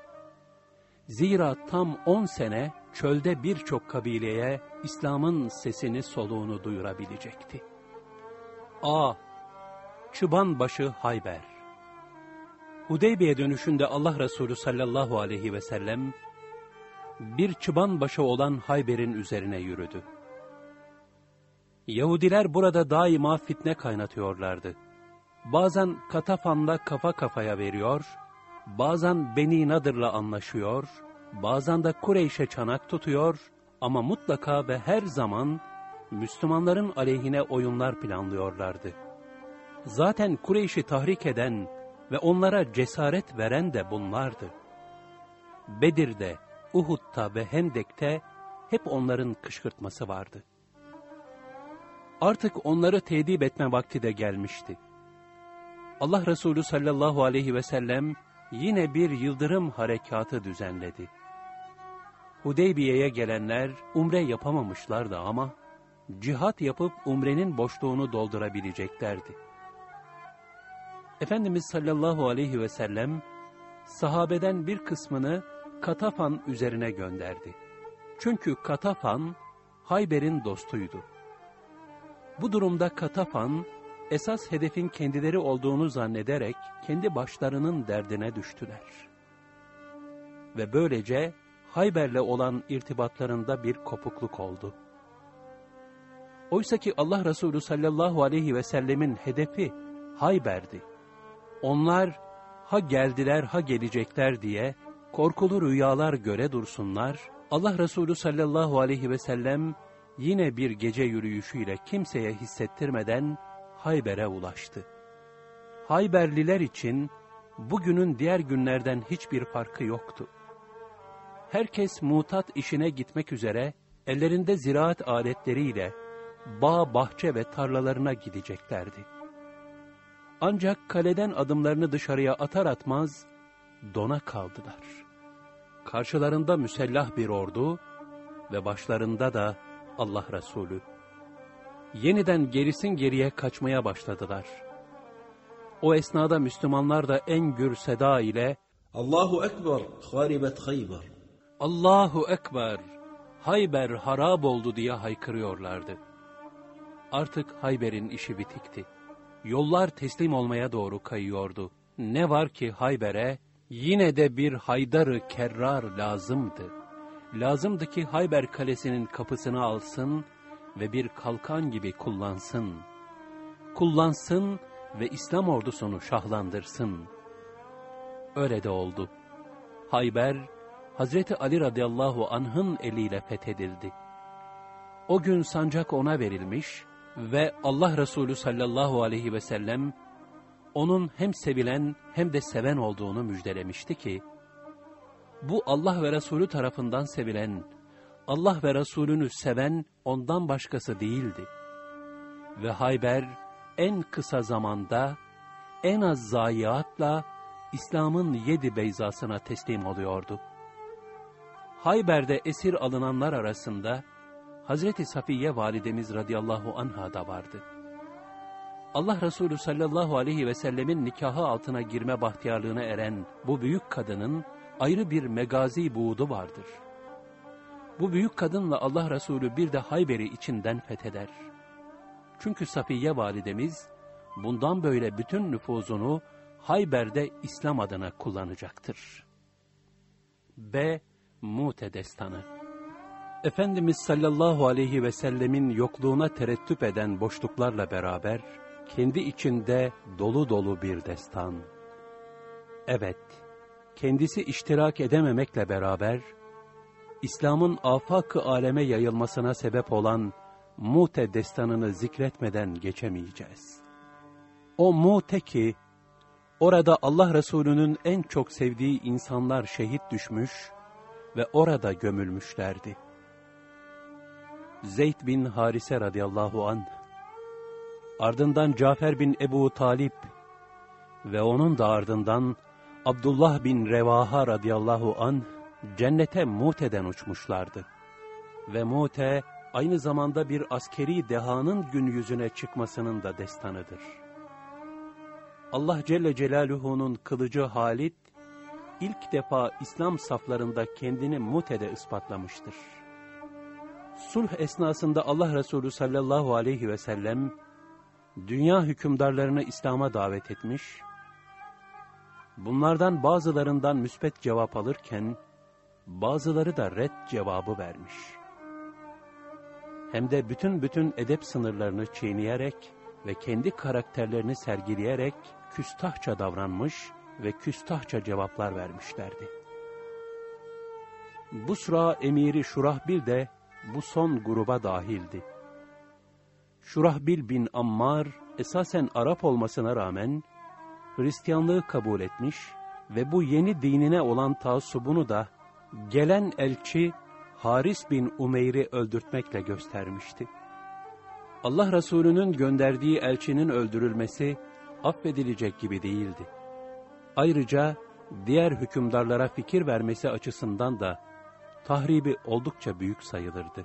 Zira tam on sene çölde birçok kabileye İslam'ın sesini soluğunu duyurabilecekti. A. Çıbanbaşı Hayber Hudeybiye dönüşünde Allah Resulü sallallahu aleyhi ve sellem bir çıbanbaşı olan Hayber'in üzerine yürüdü. Yahudiler burada daima fitne kaynatıyorlardı. Bazen Katafan'la kafa kafaya veriyor, bazen Beni Nadır'la anlaşıyor, bazen de Kureyş'e çanak tutuyor ama mutlaka ve her zaman Müslümanların aleyhine oyunlar planlıyorlardı. Zaten Kureyş'i tahrik eden ve onlara cesaret veren de bunlardı. Bedir'de, Uhud'da ve Hendek'te hep onların kışkırtması vardı. Artık onları tedip etme vakti de gelmişti. Allah Resulü sallallahu aleyhi ve sellem yine bir yıldırım harekatı düzenledi. Hudeybiye'ye gelenler umre yapamamışlardı ama cihat yapıp umrenin boşluğunu doldurabileceklerdi. Efendimiz sallallahu aleyhi ve sellem sahabeden bir kısmını Katafan üzerine gönderdi. Çünkü Katafan Hayber'in dostuydu. Bu durumda Katafan esas hedefin kendileri olduğunu zannederek kendi başlarının derdine düştüler. Ve böylece Hayber'le olan irtibatlarında bir kopukluk oldu. Oysa ki Allah Resulü sallallahu aleyhi ve sellemin hedefi Hayber'di. Onlar ha geldiler ha gelecekler diye korkulu rüyalar göre dursunlar, Allah Resulü sallallahu aleyhi ve sellem yine bir gece yürüyüşüyle kimseye hissettirmeden Hayber'e ulaştı. Hayberliler için bugünün diğer günlerden hiçbir farkı yoktu. Herkes mutat işine gitmek üzere ellerinde ziraat aletleriyle bağ, bahçe ve tarlalarına gideceklerdi. Ancak kaleden adımlarını dışarıya atar atmaz dona kaldılar. Karşılarında müsellah bir ordu ve başlarında da Allah Resulü. Yeniden gerisin geriye kaçmaya başladılar. O esnada Müslümanlar da en gür seda ile Allahu Ekber, haribet Hayber. Allahu Ekber, Hayber harap oldu diye haykırıyorlardı. Artık Hayber'in işi bitikti. Yollar teslim olmaya doğru kayıyordu. Ne var ki Hayber'e yine de bir haydarı kerrar lazımdı. Lazımdı ki Hayber kalesinin kapısını alsın ve bir kalkan gibi kullansın. Kullansın ve İslam ordusunu şahlandırsın. Öyle de oldu. Hayber, Hazreti Ali radıyallahu anh'ın eliyle fethedildi. O gün sancak ona verilmiş ve Allah Resulü sallallahu aleyhi ve sellem onun hem sevilen hem de seven olduğunu müjdelemişti ki, bu Allah ve Resulü tarafından sevilen, Allah ve Resulünü seven ondan başkası değildi. Ve Hayber en kısa zamanda, en az zayiatla İslam'ın yedi beyzasına teslim oluyordu. Hayber'de esir alınanlar arasında Hazreti Safiye validemiz radıyallahu anha da vardı. Allah Resulü sallallahu aleyhi ve sellemin nikahı altına girme bahtiyarlığına eren bu büyük kadının ayrı bir megazi buğdu vardır. Bu büyük kadınla Allah Resulü bir de Hayber'i içinden fetheder. Çünkü Safiye validemiz bundan böyle bütün nüfuzunu Hayber'de İslam adına kullanacaktır. B. Mute Destanı Efendimiz sallallahu aleyhi ve sellemin yokluğuna terettüp eden boşluklarla beraber, kendi içinde dolu dolu bir destan. Evet, kendisi iştirak edememekle beraber, İslam'ın afak-ı aleme yayılmasına sebep olan Mute destanını zikretmeden geçemeyeceğiz. O Mute ki, orada Allah Resulü'nün en çok sevdiği insanlar şehit düşmüş ve orada gömülmüşlerdi. Zeyd bin Harise radıyallahu anh, ardından Cafer bin Ebu Talip ve onun da ardından Abdullah bin Revaha radıyallahu anh cennete Mute'den uçmuşlardı. Ve Mute aynı zamanda bir askeri dehanın gün yüzüne çıkmasının da destanıdır. Allah Celle Celaluhu'nun kılıcı Halit, ilk defa İslam saflarında kendini Mute'de ispatlamıştır. Sulh esnasında Allah Resulü sallallahu aleyhi ve sellem, dünya hükümdarlarını İslam'a davet etmiş, bunlardan bazılarından müspet cevap alırken, bazıları da red cevabı vermiş. Hem de bütün bütün edep sınırlarını çiğneyerek ve kendi karakterlerini sergileyerek küstahça davranmış ve küstahça cevaplar vermişlerdi. Busra emiri Şurahbil de bu son gruba dahildi. Şurahbil bin Ammar esasen Arap olmasına rağmen Hristiyanlığı kabul etmiş ve bu yeni dinine olan taassubunu da gelen elçi Haris bin Umeyr'i öldürtmekle göstermişti. Allah Resulü'nün gönderdiği elçinin öldürülmesi affedilecek gibi değildi. Ayrıca diğer hükümdarlara fikir vermesi açısından da tahribi oldukça büyük sayılırdı.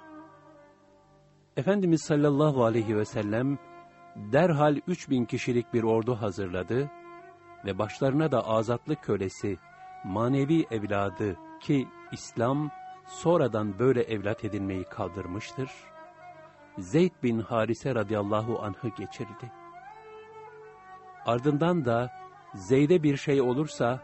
Efendimiz sallallahu aleyhi ve sellem derhal 3000 kişilik bir ordu hazırladı ve başlarına da azatlı kölesi, manevi evladı ki İslam sonradan böyle evlat edinmeyi kaldırmıştır, Zeyd bin Harise radıyallahu anh'ı geçirdi. Ardından da Zeyd'e bir şey olursa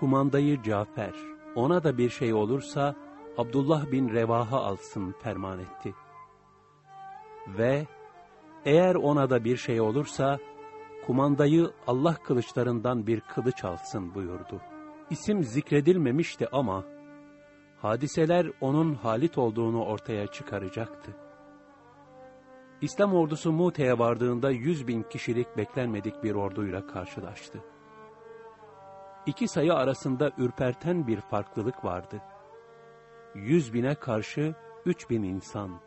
kumandayı Cafer, ona da bir şey olursa Abdullah bin Revaha alsın ferman etti. Ve eğer ona da bir şey olursa kumandayı Allah kılıçlarından bir kılıç alsın buyurdu. İsim zikredilmemişti ama hadiseler onun Halit olduğunu ortaya çıkaracaktı. İslam ordusu Mute'ye vardığında yüz bin kişilik beklenmedik bir orduyla karşılaştı. İki sayı arasında ürperten bir farklılık vardı. Yüz bine karşı üç bin insan.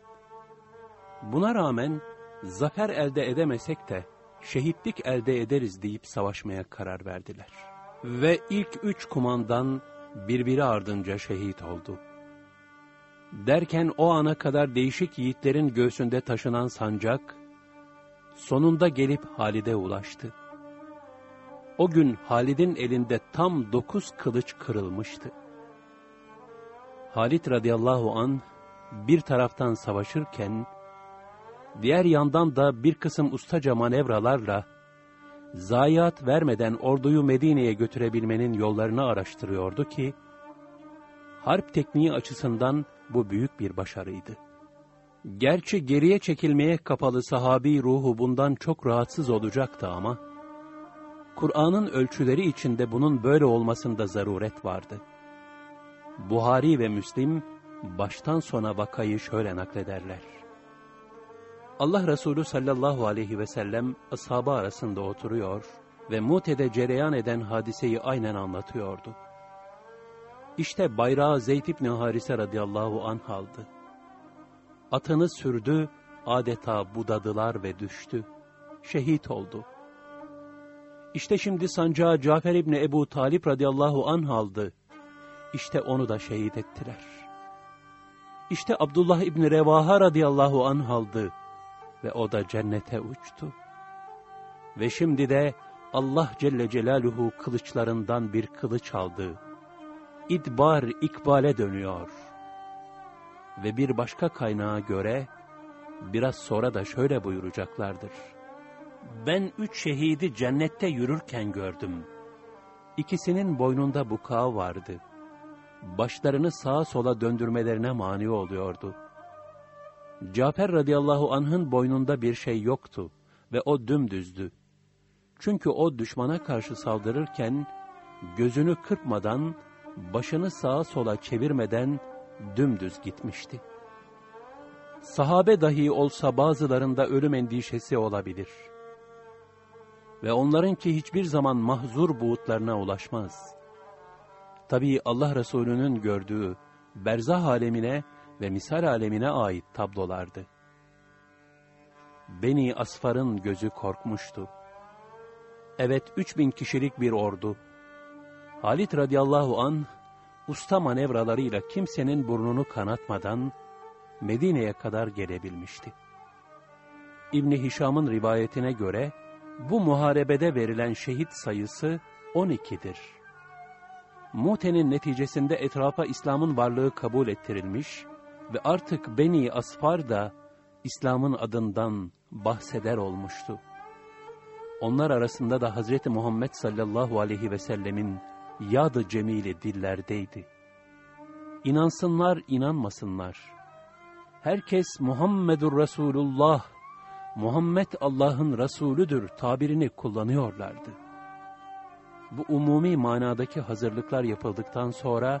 Buna rağmen zafer elde edemesek de şehitlik elde ederiz deyip savaşmaya karar verdiler. Ve ilk üç kumandan birbiri ardınca şehit oldu. Derken o ana kadar değişik yiğitlerin göğsünde taşınan sancak, sonunda gelip Halid'e ulaştı. O gün Halid'in elinde tam dokuz kılıç kırılmıştı. Halid radıyallahu an bir taraftan savaşırken, diğer yandan da bir kısım ustaca manevralarla, zayiat vermeden orduyu Medine'ye götürebilmenin yollarını araştırıyordu ki, harp tekniği açısından bu büyük bir başarıydı. Gerçi geriye çekilmeye kapalı sahabi ruhu bundan çok rahatsız olacaktı ama, Kur'an'ın ölçüleri içinde bunun böyle olmasında zaruret vardı. Buhari ve Müslim, baştan sona vakayı şöyle naklederler. Allah Resulü sallallahu aleyhi ve sellem ashabı arasında oturuyor ve Mute'de cereyan eden hadiseyi aynen anlatıyordu. İşte bayrağı Zeyd ibn Harise radıyallahu anh aldı. Atını sürdü, adeta budadılar ve düştü. Şehit oldu. İşte şimdi sancağı Cafer İbni Ebu Talip radıyallahu anh aldı. İşte onu da şehit ettiler. İşte Abdullah İbni Revaha radıyallahu anh aldı ve o da cennete uçtu. Ve şimdi de Allah Celle Celaluhu kılıçlarından bir kılıç aldı. İdbar ikbale dönüyor. Ve bir başka kaynağa göre biraz sonra da şöyle buyuracaklardır. Ben üç şehidi cennette yürürken gördüm. İkisinin boynunda bukağı vardı. Başlarını sağa sola döndürmelerine mani oluyordu. Cafer radıyallahu anh'ın boynunda bir şey yoktu ve o dümdüzdü. Çünkü o düşmana karşı saldırırken gözünü kırpmadan, başını sağa sola çevirmeden dümdüz gitmişti. Sahabe dahi olsa bazılarında ölüm endişesi olabilir. Ve onlarınki hiçbir zaman mahzur buğutlarına ulaşmaz. Tabii Allah Resulü'nün gördüğü berzah alemine ve misal alemine ait tablolardı. Beni Asfar'ın gözü korkmuştu. Evet, üç bin kişilik bir ordu. Halit radıyallahu an usta manevralarıyla kimsenin burnunu kanatmadan Medine'ye kadar gelebilmişti. İbni Hişam'ın rivayetine göre bu muharebede verilen şehit sayısı 12'dir. Mute'nin neticesinde etrafa İslam'ın varlığı kabul ettirilmiş ve artık Beni Asfar da İslam'ın adından bahseder olmuştu. Onlar arasında da Hazreti Muhammed sallallahu aleyhi ve sellemin yadı cemili dillerdeydi. İnansınlar, inanmasınlar. Herkes Muhammedur Resulullah, Muhammed Allah'ın Resulüdür tabirini kullanıyorlardı. Bu umumi manadaki hazırlıklar yapıldıktan sonra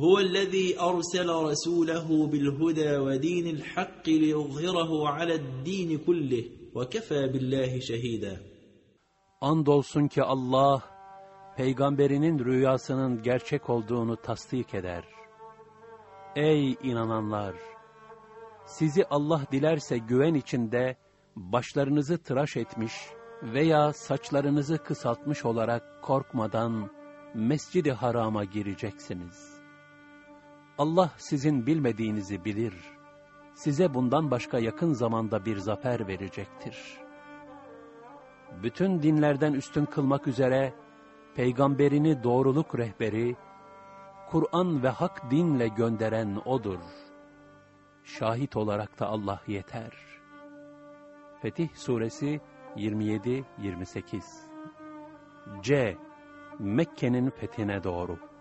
هو الذي أرسل رسوله بالهدى ودين الحق ليظهره على الدين كله وَكَفَى بِاللّٰهِ شَهِيدًا Andolsun ki Allah, peygamberinin rüyasının gerçek olduğunu tasdik eder. Ey inananlar! Sizi Allah dilerse güven içinde başlarınızı tıraş etmiş veya saçlarınızı kısaltmış olarak korkmadan mescidi harama gireceksiniz. Allah sizin bilmediğinizi bilir size bundan başka yakın zamanda bir zafer verecektir. Bütün dinlerden üstün kılmak üzere, peygamberini doğruluk rehberi, Kur'an ve hak dinle gönderen O'dur. Şahit olarak da Allah yeter. Fetih Suresi 27-28 C. Mekke'nin fethine doğru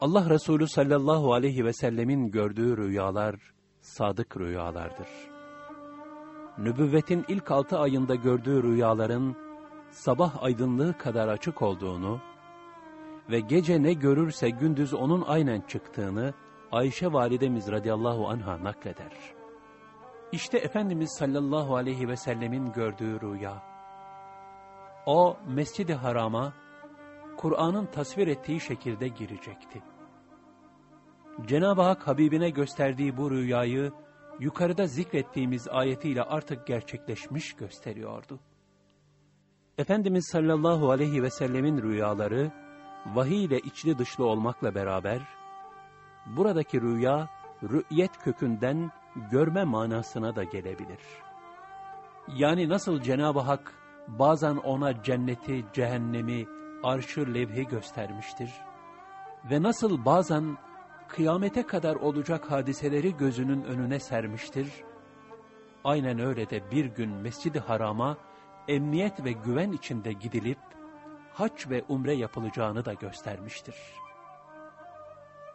Allah Resulü sallallahu aleyhi ve sellemin gördüğü rüyalar, sadık rüyalardır. Nübüvvetin ilk altı ayında gördüğü rüyaların sabah aydınlığı kadar açık olduğunu ve gece ne görürse gündüz onun aynen çıktığını Ayşe validemiz radıyallahu anha nakleder. İşte Efendimiz sallallahu aleyhi ve sellemin gördüğü rüya. O Mescid-i Haram'a Kur'an'ın tasvir ettiği şekilde girecekti. Cenab-ı Hak Habibine gösterdiği bu rüyayı yukarıda zikrettiğimiz ayetiyle artık gerçekleşmiş gösteriyordu. Efendimiz sallallahu aleyhi ve sellemin rüyaları vahiy ile içli dışlı olmakla beraber buradaki rüya rü'yet kökünden görme manasına da gelebilir. Yani nasıl Cenab-ı Hak bazen ona cenneti, cehennemi, arşı levhi göstermiştir ve nasıl bazen kıyamete kadar olacak hadiseleri gözünün önüne sermiştir, aynen öyle de bir gün Mescid-i Haram'a emniyet ve güven içinde gidilip, haç ve umre yapılacağını da göstermiştir.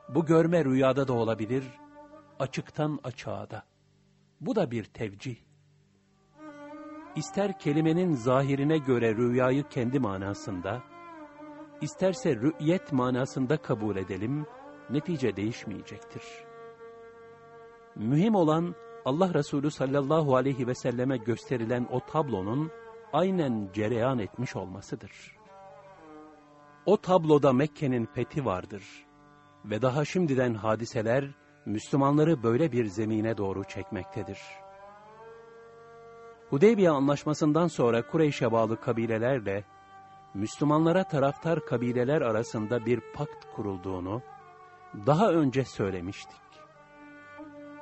Bu görme rüyada da olabilir, açıktan açığa da. Bu da bir tevcih. İster kelimenin zahirine göre rüyayı kendi manasında, isterse rü'yet manasında kabul edelim, netice değişmeyecektir. Mühim olan Allah Resulü sallallahu aleyhi ve selleme gösterilen o tablonun aynen cereyan etmiş olmasıdır. O tabloda Mekke'nin fethi vardır ve daha şimdiden hadiseler Müslümanları böyle bir zemine doğru çekmektedir. Hudeybiye anlaşmasından sonra Kureyş'e bağlı kabilelerle Müslümanlara taraftar kabileler arasında bir pakt kurulduğunu daha önce söylemiştik.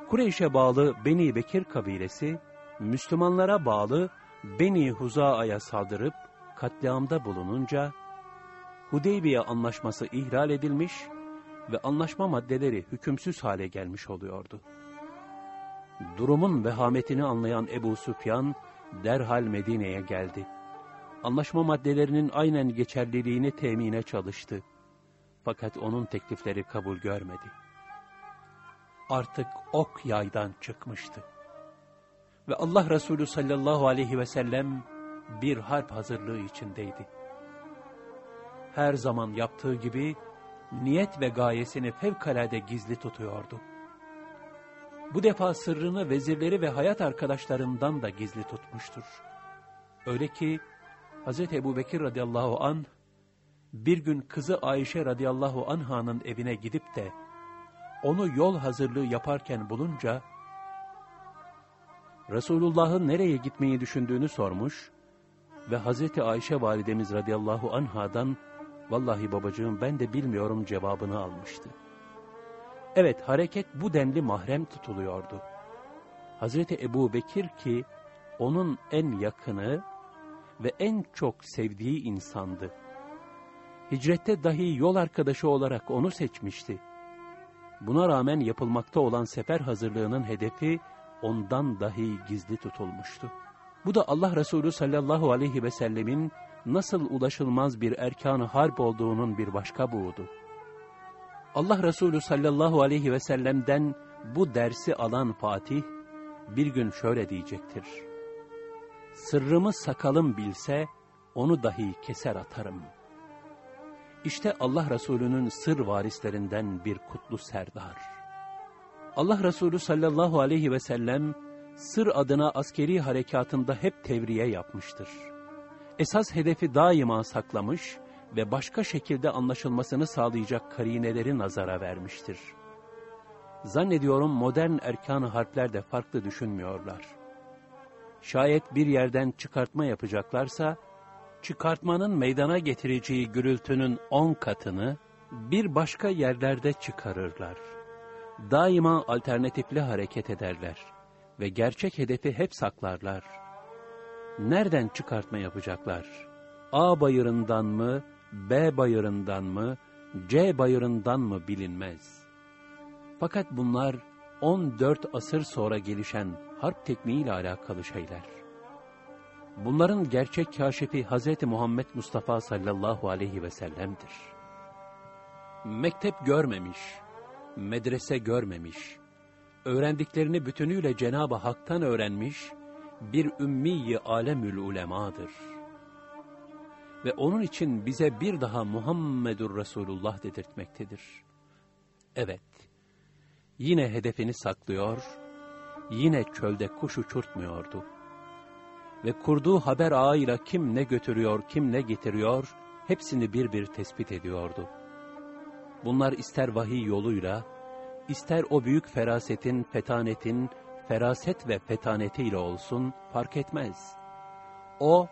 Kureyş'e bağlı Beni Bekir kabilesi, Müslümanlara bağlı Beni Huza'ya saldırıp katliamda bulununca, Hudeybiye anlaşması ihlal edilmiş ve anlaşma maddeleri hükümsüz hale gelmiş oluyordu. Durumun vehametini anlayan Ebu Süfyan derhal Medine'ye geldi. Anlaşma maddelerinin aynen geçerliliğini temine çalıştı. Fakat onun teklifleri kabul görmedi. Artık ok yaydan çıkmıştı. Ve Allah Resulü sallallahu aleyhi ve sellem bir harp hazırlığı içindeydi. Her zaman yaptığı gibi niyet ve gayesini fevkalade gizli tutuyordu. Bu defa sırrını vezirleri ve hayat arkadaşlarından da gizli tutmuştur. Öyle ki Hz. Ebu Bekir radıyallahu an bir gün kızı Ayşe radıyallahu anh'ın evine gidip de onu yol hazırlığı yaparken bulunca Resulullah'ın nereye gitmeyi düşündüğünü sormuş ve Hazreti Ayşe validemiz radıyallahu anhadan vallahi babacığım ben de bilmiyorum cevabını almıştı. Evet hareket bu denli mahrem tutuluyordu. Hazreti Ebu Bekir ki onun en yakını ve en çok sevdiği insandı. Hicrette dahi yol arkadaşı olarak onu seçmişti. Buna rağmen yapılmakta olan sefer hazırlığının hedefi ondan dahi gizli tutulmuştu. Bu da Allah Resulü sallallahu aleyhi ve sellemin nasıl ulaşılmaz bir erkan harp olduğunun bir başka buğdu. Allah Resulü sallallahu aleyhi ve sellem'den bu dersi alan Fatih bir gün şöyle diyecektir. Sırrımı sakalım bilse onu dahi keser atarım. İşte Allah Resulü'nün sır varislerinden bir kutlu serdar. Allah Resulü sallallahu aleyhi ve sellem sır adına askeri harekatında hep tevriye yapmıştır. Esas hedefi daima saklamış ve başka şekilde anlaşılmasını sağlayacak karineleri nazara vermiştir. Zannediyorum modern erkan harpler de farklı düşünmüyorlar. Şayet bir yerden çıkartma yapacaklarsa, çıkartmanın meydana getireceği gürültünün on katını bir başka yerlerde çıkarırlar. Daima alternatifli hareket ederler ve gerçek hedefi hep saklarlar. Nereden çıkartma yapacaklar? A bayırından mı, B bayırından mı, C bayırından mı bilinmez. Fakat bunlar 14 asır sonra gelişen harp tekniğiyle alakalı şeyler. Bunların gerçek kaşifi Hz. Muhammed Mustafa sallallahu aleyhi ve sellem'dir. Mektep görmemiş, medrese görmemiş, öğrendiklerini bütünüyle Cenab-ı Hak'tan öğrenmiş bir ümmiyi alemül ulemadır. Ve onun için bize bir daha Muhammedur Resulullah dedirtmektedir. Evet, yine hedefini saklıyor yine çölde kuş uçurtmuyordu. Ve kurduğu haber ağıyla kim ne götürüyor, kim ne getiriyor, hepsini bir bir tespit ediyordu. Bunlar ister vahiy yoluyla, ister o büyük ferasetin, fetanetin, feraset ve fetanetiyle olsun, fark etmez. O,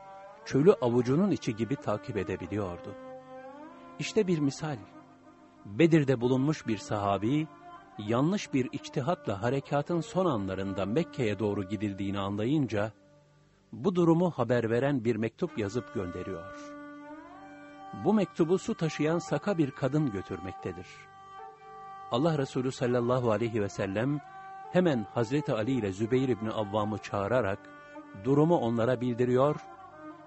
çölü avucunun içi gibi takip edebiliyordu. İşte bir misal. Bedir'de bulunmuş bir sahabi, yanlış bir içtihatla harekatın son anlarında Mekke'ye doğru gidildiğini anlayınca, bu durumu haber veren bir mektup yazıp gönderiyor. Bu mektubu su taşıyan saka bir kadın götürmektedir. Allah Resulü sallallahu aleyhi ve sellem hemen Hazreti Ali ile Zübeyir İbni Avvam'ı çağırarak durumu onlara bildiriyor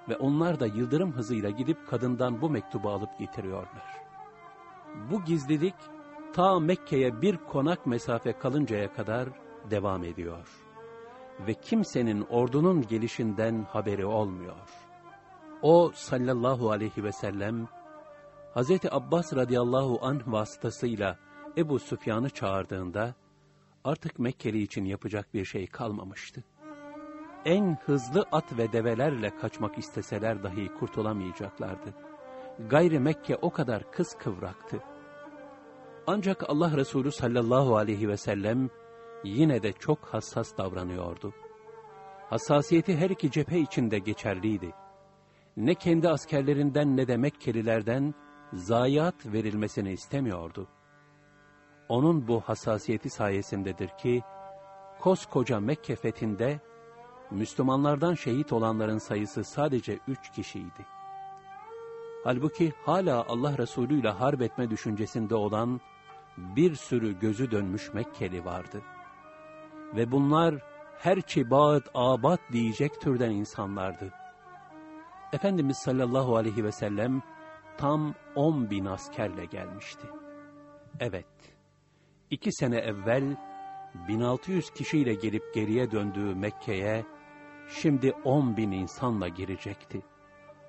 ve onlar da yıldırım hızıyla gidip kadından bu mektubu alıp getiriyorlar. Bu gizlilik ta Mekke'ye bir konak mesafe kalıncaya kadar devam ediyor. Ve kimsenin ordunun gelişinden haberi olmuyor. O sallallahu aleyhi ve sellem, Hz. Abbas radıyallahu anh vasıtasıyla Ebu Süfyan'ı çağırdığında, artık Mekkeli için yapacak bir şey kalmamıştı. En hızlı at ve develerle kaçmak isteseler dahi kurtulamayacaklardı. Gayri Mekke o kadar kız kıvraktı. Ancak Allah Resulü sallallahu aleyhi ve sellem yine de çok hassas davranıyordu. Hassasiyeti her iki cephe içinde geçerliydi. Ne kendi askerlerinden ne de Mekkelilerden zayiat verilmesini istemiyordu. Onun bu hassasiyeti sayesindedir ki, koskoca Mekke fethinde Müslümanlardan şehit olanların sayısı sadece üç kişiydi. Halbuki hala Allah Resulü ile harp etme düşüncesinde olan bir sürü gözü dönmüş Mekkeli vardı. Ve bunlar her çibat abat diyecek türden insanlardı. Efendimiz sallallahu aleyhi ve sellem tam on bin askerle gelmişti. Evet, iki sene evvel 1600 kişiyle gelip geriye döndüğü Mekke'ye şimdi on bin insanla girecekti.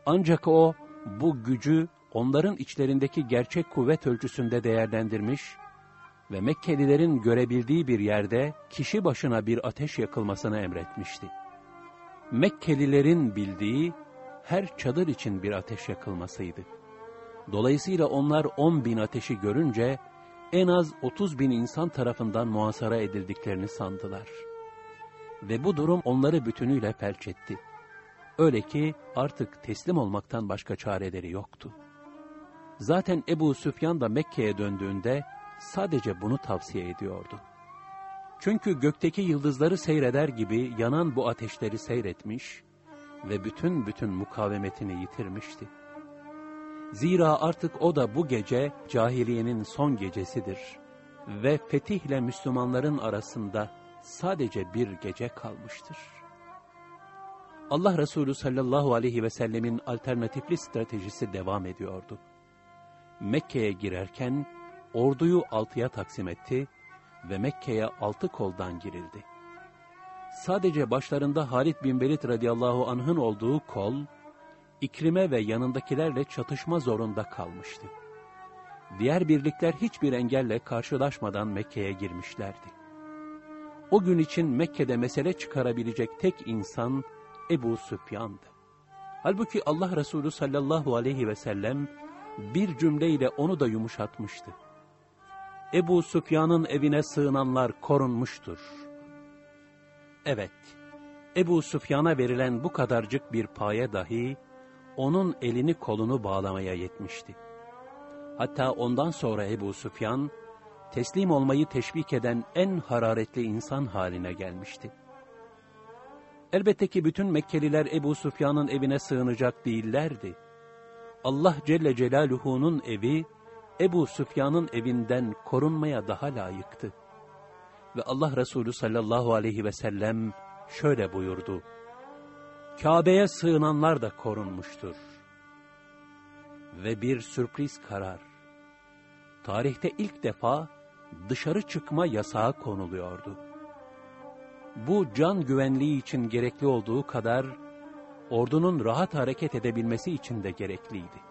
Ancak o bu gücü onların içlerindeki gerçek kuvvet ölçüsünde değerlendirmiş ve Mekkelilerin görebildiği bir yerde kişi başına bir ateş yakılmasını emretmişti. Mekkelilerin bildiği her çadır için bir ateş yakılmasıydı. Dolayısıyla onlar on bin ateşi görünce en az otuz bin insan tarafından muhasara edildiklerini sandılar. Ve bu durum onları bütünüyle felç etti. Öyle ki artık teslim olmaktan başka çareleri yoktu. Zaten Ebu Süfyan da Mekke'ye döndüğünde sadece bunu tavsiye ediyordu. Çünkü gökteki yıldızları seyreder gibi yanan bu ateşleri seyretmiş ve bütün bütün mukavemetini yitirmişti. Zira artık o da bu gece cahiliyenin son gecesidir ve fetihle Müslümanların arasında sadece bir gece kalmıştır. Allah Resulü sallallahu aleyhi ve sellemin alternatifli stratejisi devam ediyordu. Mekke'ye girerken orduyu altıya taksim etti ve Mekke'ye altı koldan girildi. Sadece başlarında Halid bin Velid radıyallahu anh'ın olduğu kol, İkrime ve yanındakilerle çatışma zorunda kalmıştı. Diğer birlikler hiçbir engelle karşılaşmadan Mekke'ye girmişlerdi. O gün için Mekke'de mesele çıkarabilecek tek insan Ebu Süfyan'dı. Halbuki Allah Resulü sallallahu aleyhi ve sellem bir cümleyle onu da yumuşatmıştı. Ebu Süfyan'ın evine sığınanlar korunmuştur. Evet, Ebu Süfyan'a verilen bu kadarcık bir paye dahi, onun elini kolunu bağlamaya yetmişti. Hatta ondan sonra Ebu Süfyan, teslim olmayı teşvik eden en hararetli insan haline gelmişti. Elbette ki bütün Mekkeliler Ebu Süfyan'ın evine sığınacak değillerdi. Allah Celle Celaluhu'nun evi, Ebu Süfyan'ın evinden korunmaya daha layıktı. Ve Allah Resulü sallallahu aleyhi ve sellem şöyle buyurdu. Kabe'ye sığınanlar da korunmuştur. Ve bir sürpriz karar. Tarihte ilk defa dışarı çıkma yasağı konuluyordu. Bu can güvenliği için gerekli olduğu kadar ordunun rahat hareket edebilmesi için de gerekliydi.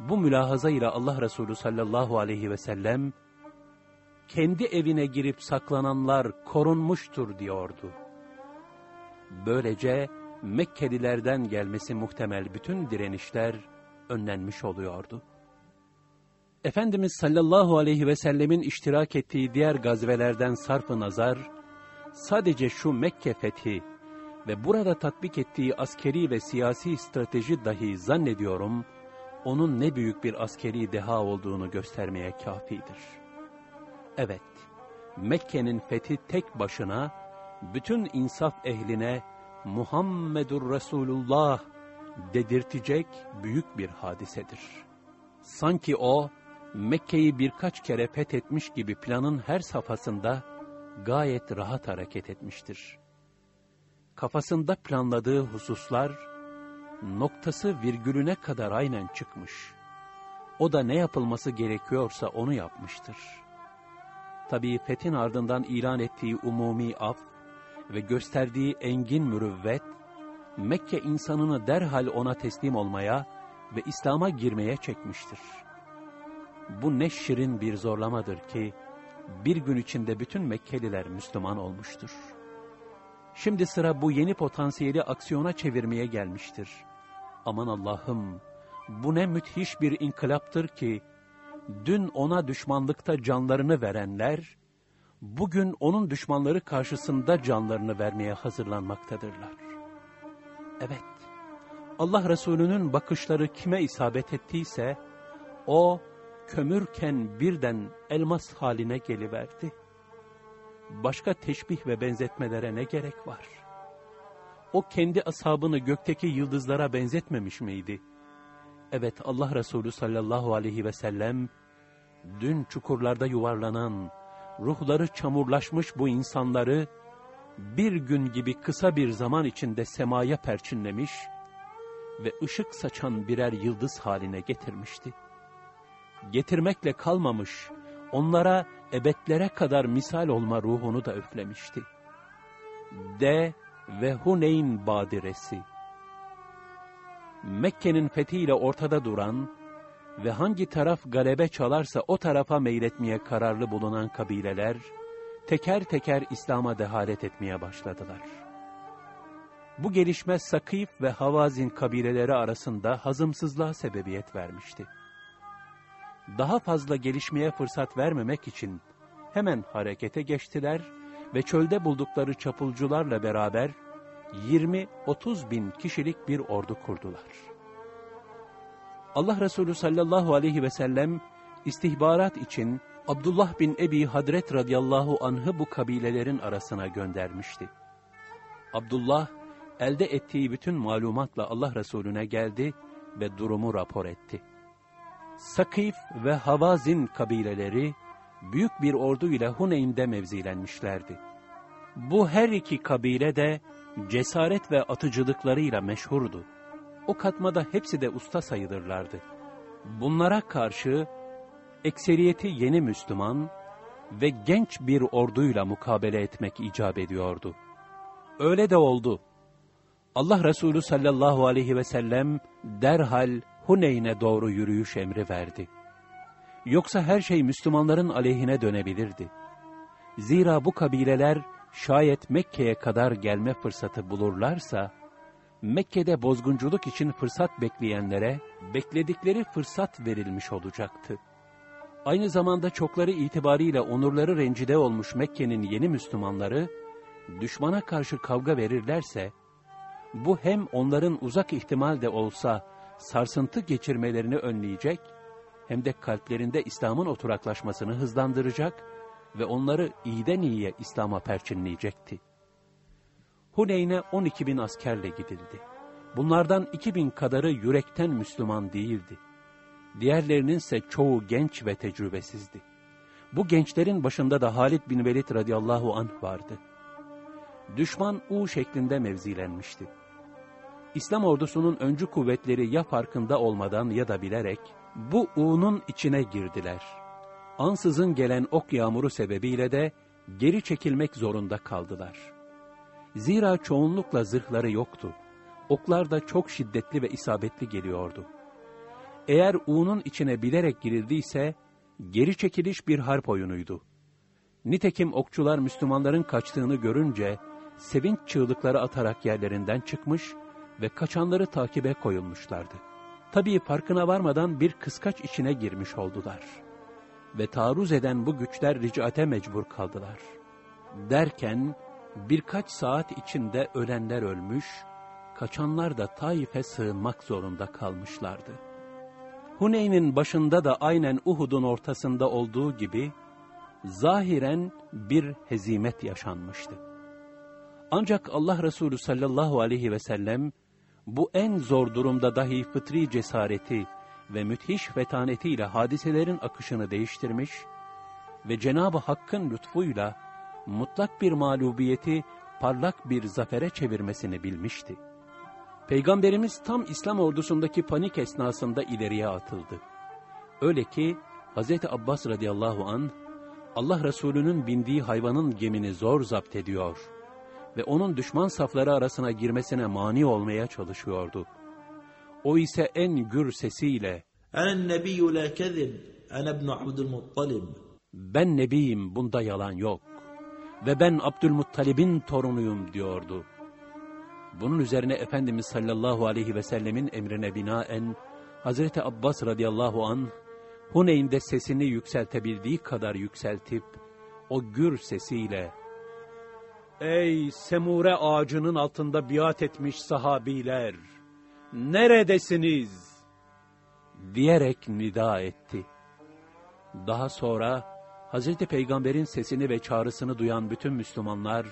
Bu mülahaza ile Allah Resulü sallallahu aleyhi ve sellem kendi evine girip saklananlar korunmuştur diyordu. Böylece Mekkelilerden gelmesi muhtemel bütün direnişler önlenmiş oluyordu. Efendimiz sallallahu aleyhi ve sellemin iştirak ettiği diğer gazvelerden sarfı nazar, sadece şu Mekke fethi ve burada tatbik ettiği askeri ve siyasi strateji dahi zannediyorum, onun ne büyük bir askeri deha olduğunu göstermeye kafidir. Evet, Mekke'nin fethi tek başına, bütün insaf ehline Muhammedur Resulullah dedirtecek büyük bir hadisedir. Sanki o, Mekke'yi birkaç kere fethetmiş gibi planın her safhasında gayet rahat hareket etmiştir. Kafasında planladığı hususlar, noktası virgülüne kadar aynen çıkmış. O da ne yapılması gerekiyorsa onu yapmıştır. Tabii fethin ardından ilan ettiği umumi af ve gösterdiği engin mürüvvet, Mekke insanını derhal ona teslim olmaya ve İslam'a girmeye çekmiştir. Bu ne şirin bir zorlamadır ki, bir gün içinde bütün Mekkeliler Müslüman olmuştur. Şimdi sıra bu yeni potansiyeli aksiyona çevirmeye gelmiştir. Aman Allah'ım, bu ne müthiş bir inkılaptır ki, dün ona düşmanlıkta canlarını verenler, bugün onun düşmanları karşısında canlarını vermeye hazırlanmaktadırlar. Evet, Allah Resulü'nün bakışları kime isabet ettiyse, o kömürken birden elmas haline geliverdi. Başka teşbih ve benzetmelere ne gerek var? O kendi ashabını gökteki yıldızlara benzetmemiş miydi? Evet Allah Resulü sallallahu aleyhi ve sellem, dün çukurlarda yuvarlanan, ruhları çamurlaşmış bu insanları, bir gün gibi kısa bir zaman içinde semaya perçinlemiş ve ışık saçan birer yıldız haline getirmişti. Getirmekle kalmamış, onlara ebedlere kadar misal olma ruhunu da üflemişti. De ve Huneyn badiresi. Mekke'nin fethiyle ortada duran ve hangi taraf galebe çalarsa o tarafa meyletmeye kararlı bulunan kabileler, teker teker İslam'a dehalet etmeye başladılar. Bu gelişme Sakif ve Havazin kabileleri arasında hazımsızlığa sebebiyet vermişti. Daha fazla gelişmeye fırsat vermemek için hemen harekete geçtiler ve çölde buldukları çapulcularla beraber 20-30 bin kişilik bir ordu kurdular. Allah Resulü sallallahu aleyhi ve sellem istihbarat için Abdullah bin Ebi Hadret radıyallahu anh'ı bu kabilelerin arasına göndermişti. Abdullah elde ettiği bütün malumatla Allah Resulüne geldi ve durumu rapor etti. Sakif ve Havazin kabileleri büyük bir ordu ile Huneyn'de mevzilenmişlerdi. Bu her iki kabile de cesaret ve atıcılıklarıyla meşhurdu. O katmada hepsi de usta sayılırlardı. Bunlara karşı ekseriyeti yeni Müslüman ve genç bir orduyla mukabele etmek icap ediyordu. Öyle de oldu. Allah Resulü sallallahu aleyhi ve sellem derhal Huneyn'e doğru yürüyüş emri verdi. Yoksa her şey Müslümanların aleyhine dönebilirdi. Zira bu kabileler şayet Mekke'ye kadar gelme fırsatı bulurlarsa, Mekke'de bozgunculuk için fırsat bekleyenlere bekledikleri fırsat verilmiş olacaktı. Aynı zamanda çokları itibariyle onurları rencide olmuş Mekke'nin yeni Müslümanları, düşmana karşı kavga verirlerse, bu hem onların uzak ihtimal de olsa sarsıntı geçirmelerini önleyecek, hem de kalplerinde İslam'ın oturaklaşmasını hızlandıracak ve onları iyiden iyiye İslam'a perçinleyecekti. Huneyn'e 12 bin askerle gidildi. Bunlardan 2 bin kadarı yürekten Müslüman değildi. Diğerlerinin ise çoğu genç ve tecrübesizdi. Bu gençlerin başında da Halid bin Velid radıyallahu anh vardı. Düşman U şeklinde mevzilenmişti. İslam ordusunun öncü kuvvetleri ya farkında olmadan ya da bilerek bu U'nun içine girdiler. Ansızın gelen ok yağmuru sebebiyle de geri çekilmek zorunda kaldılar. Zira çoğunlukla zırhları yoktu. Oklar da çok şiddetli ve isabetli geliyordu. Eğer U'nun içine bilerek girildiyse, geri çekiliş bir harp oyunuydu. Nitekim okçular Müslümanların kaçtığını görünce sevinç çığlıkları atarak yerlerinden çıkmış ve kaçanları takibe koyulmuşlardı. Tabii farkına varmadan bir kıskaç içine girmiş oldular. Ve taarruz eden bu güçler ricate mecbur kaldılar. Derken birkaç saat içinde ölenler ölmüş, kaçanlar da Taif'e sığınmak zorunda kalmışlardı. Huneyn'in başında da aynen Uhud'un ortasında olduğu gibi, zahiren bir hezimet yaşanmıştı. Ancak Allah Resulü sallallahu aleyhi ve sellem, bu en zor durumda dahi fıtri cesareti ve müthiş fetanetiyle hadiselerin akışını değiştirmiş ve Cenab-ı Hakk'ın lütfuyla mutlak bir mağlubiyeti parlak bir zafere çevirmesini bilmişti. Peygamberimiz tam İslam ordusundaki panik esnasında ileriye atıldı. Öyle ki Hz. Abbas radıyallahu an Allah Resulü'nün bindiği hayvanın gemini zor zapt ediyor ve onun düşman safları arasına girmesine mani olmaya çalışıyordu. O ise en gür sesiyle "Enen nebiyyü la kezib, ene ibn Abdülmuttalib." Ben nebiyim, bunda yalan yok ve ben Abdülmuttalib'in torunuyum diyordu. Bunun üzerine Efendimiz sallallahu aleyhi ve sellemin emrine binaen Hazreti Abbas radıyallahu an Huneyn'de sesini yükseltebildiği kadar yükseltip o gür sesiyle Ey semure ağacının altında biat etmiş sahabiler! Neredesiniz? diyerek nida etti. Daha sonra Hazreti Peygamber'in sesini ve çağrısını duyan bütün Müslümanlar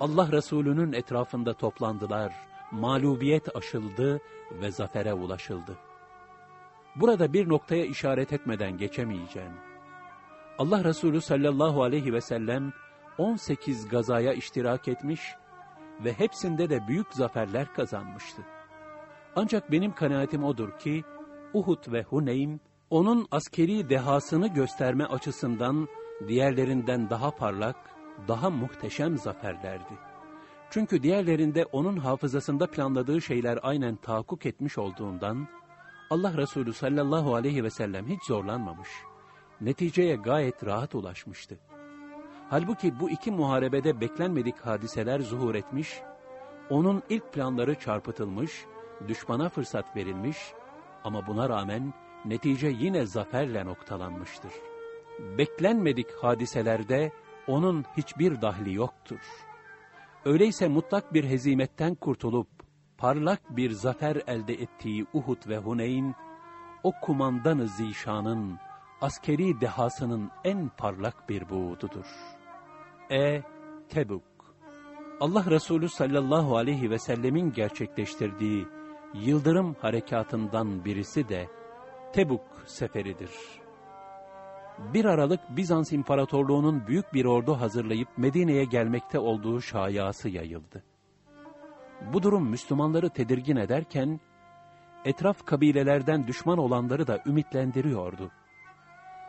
Allah Resulü'nün etrafında toplandılar, mağlubiyet aşıldı ve zafere ulaşıldı. Burada bir noktaya işaret etmeden geçemeyeceğim. Allah Resulü sallallahu aleyhi ve sellem 18 gazaya iştirak etmiş ve hepsinde de büyük zaferler kazanmıştı. Ancak benim kanaatim odur ki Uhud ve Huneyn onun askeri dehasını gösterme açısından diğerlerinden daha parlak, daha muhteşem zaferlerdi. Çünkü diğerlerinde onun hafızasında planladığı şeyler aynen tahakkuk etmiş olduğundan, Allah Resulü sallallahu aleyhi ve sellem hiç zorlanmamış, neticeye gayet rahat ulaşmıştı. Halbuki bu iki muharebede beklenmedik hadiseler zuhur etmiş, onun ilk planları çarpıtılmış, düşmana fırsat verilmiş ama buna rağmen netice yine zaferle noktalanmıştır. Beklenmedik hadiselerde onun hiçbir dahli yoktur. Öyleyse mutlak bir hezimetten kurtulup parlak bir zafer elde ettiği Uhud ve Huneyn, o kumandanı zişanın, askeri dehasının en parlak bir buğududur. E. Tebuk Allah Resulü sallallahu aleyhi ve sellemin gerçekleştirdiği yıldırım harekatından birisi de Tebuk seferidir. Bir Aralık Bizans İmparatorluğu'nun büyük bir ordu hazırlayıp Medine'ye gelmekte olduğu şayası yayıldı. Bu durum Müslümanları tedirgin ederken, etraf kabilelerden düşman olanları da ümitlendiriyordu.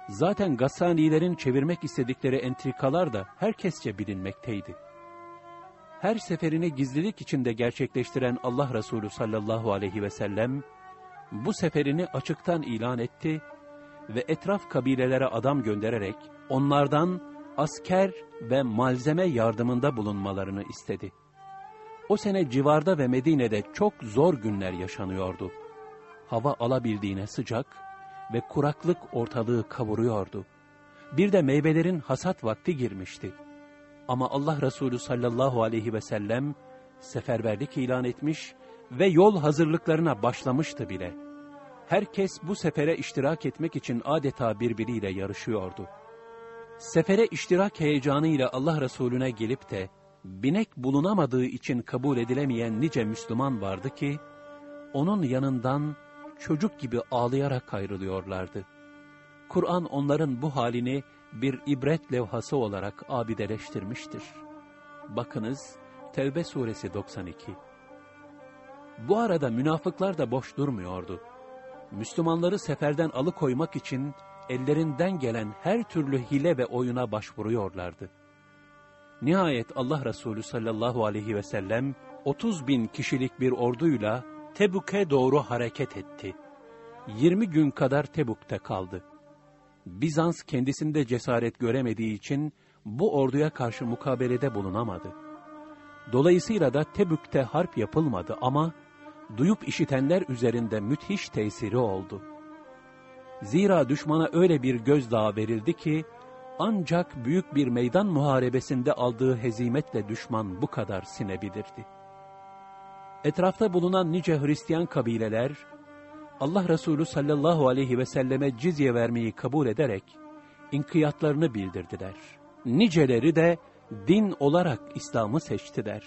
Zaten Gassanilerin çevirmek istedikleri entrikalar da herkesçe bilinmekteydi. Her seferini gizlilik içinde gerçekleştiren Allah Resulü sallallahu aleyhi ve sellem, bu seferini açıktan ilan etti ve etraf kabilelere adam göndererek onlardan asker ve malzeme yardımında bulunmalarını istedi. O sene civarda ve Medine'de çok zor günler yaşanıyordu. Hava alabildiğine sıcak ve kuraklık ortalığı kavuruyordu. Bir de meyvelerin hasat vakti girmişti. Ama Allah Resulü sallallahu aleyhi ve sellem seferberlik ilan etmiş ve yol hazırlıklarına başlamıştı bile. Herkes bu sefere iştirak etmek için adeta birbiriyle yarışıyordu. Sefere iştirak heyecanıyla Allah Resulüne gelip de binek bulunamadığı için kabul edilemeyen nice Müslüman vardı ki, onun yanından çocuk gibi ağlayarak ayrılıyorlardı. Kur'an onların bu halini bir ibret levhası olarak abideleştirmiştir. Bakınız Tevbe suresi 92. Bu arada münafıklar da boş durmuyordu. Müslümanları seferden alıkoymak için ellerinden gelen her türlü hile ve oyuna başvuruyorlardı. Nihayet Allah Resulü sallallahu aleyhi ve sellem 30 bin kişilik bir orduyla Tebuk'e doğru hareket etti. 20 gün kadar Tebuk'te kaldı. Bizans kendisinde cesaret göremediği için bu orduya karşı mukabelede bulunamadı. Dolayısıyla da Tebük'te harp yapılmadı ama duyup işitenler üzerinde müthiş tesiri oldu. Zira düşmana öyle bir gözdağı verildi ki, ancak büyük bir meydan muharebesinde aldığı hezimetle düşman bu kadar sinebilirdi. Etrafta bulunan nice Hristiyan kabileler, Allah Resulü sallallahu aleyhi ve selleme cizye vermeyi kabul ederek, inkiyatlarını bildirdiler. Niceleri de din olarak İslam'ı seçtiler.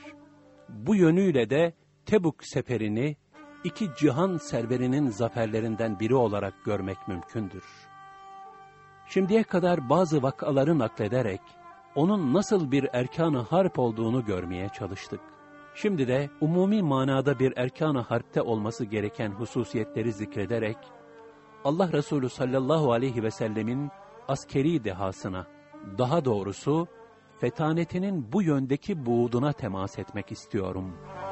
Bu yönüyle de Tebuk seferini iki cihan serverinin zaferlerinden biri olarak görmek mümkündür. Şimdiye kadar bazı vakaları naklederek onun nasıl bir erkanı harp olduğunu görmeye çalıştık. Şimdi de umumi manada bir erkanı harpte olması gereken hususiyetleri zikrederek Allah Resulü sallallahu aleyhi ve sellemin askeri dehasına, daha doğrusu fetanetinin bu yöndeki buğduna temas etmek istiyorum.''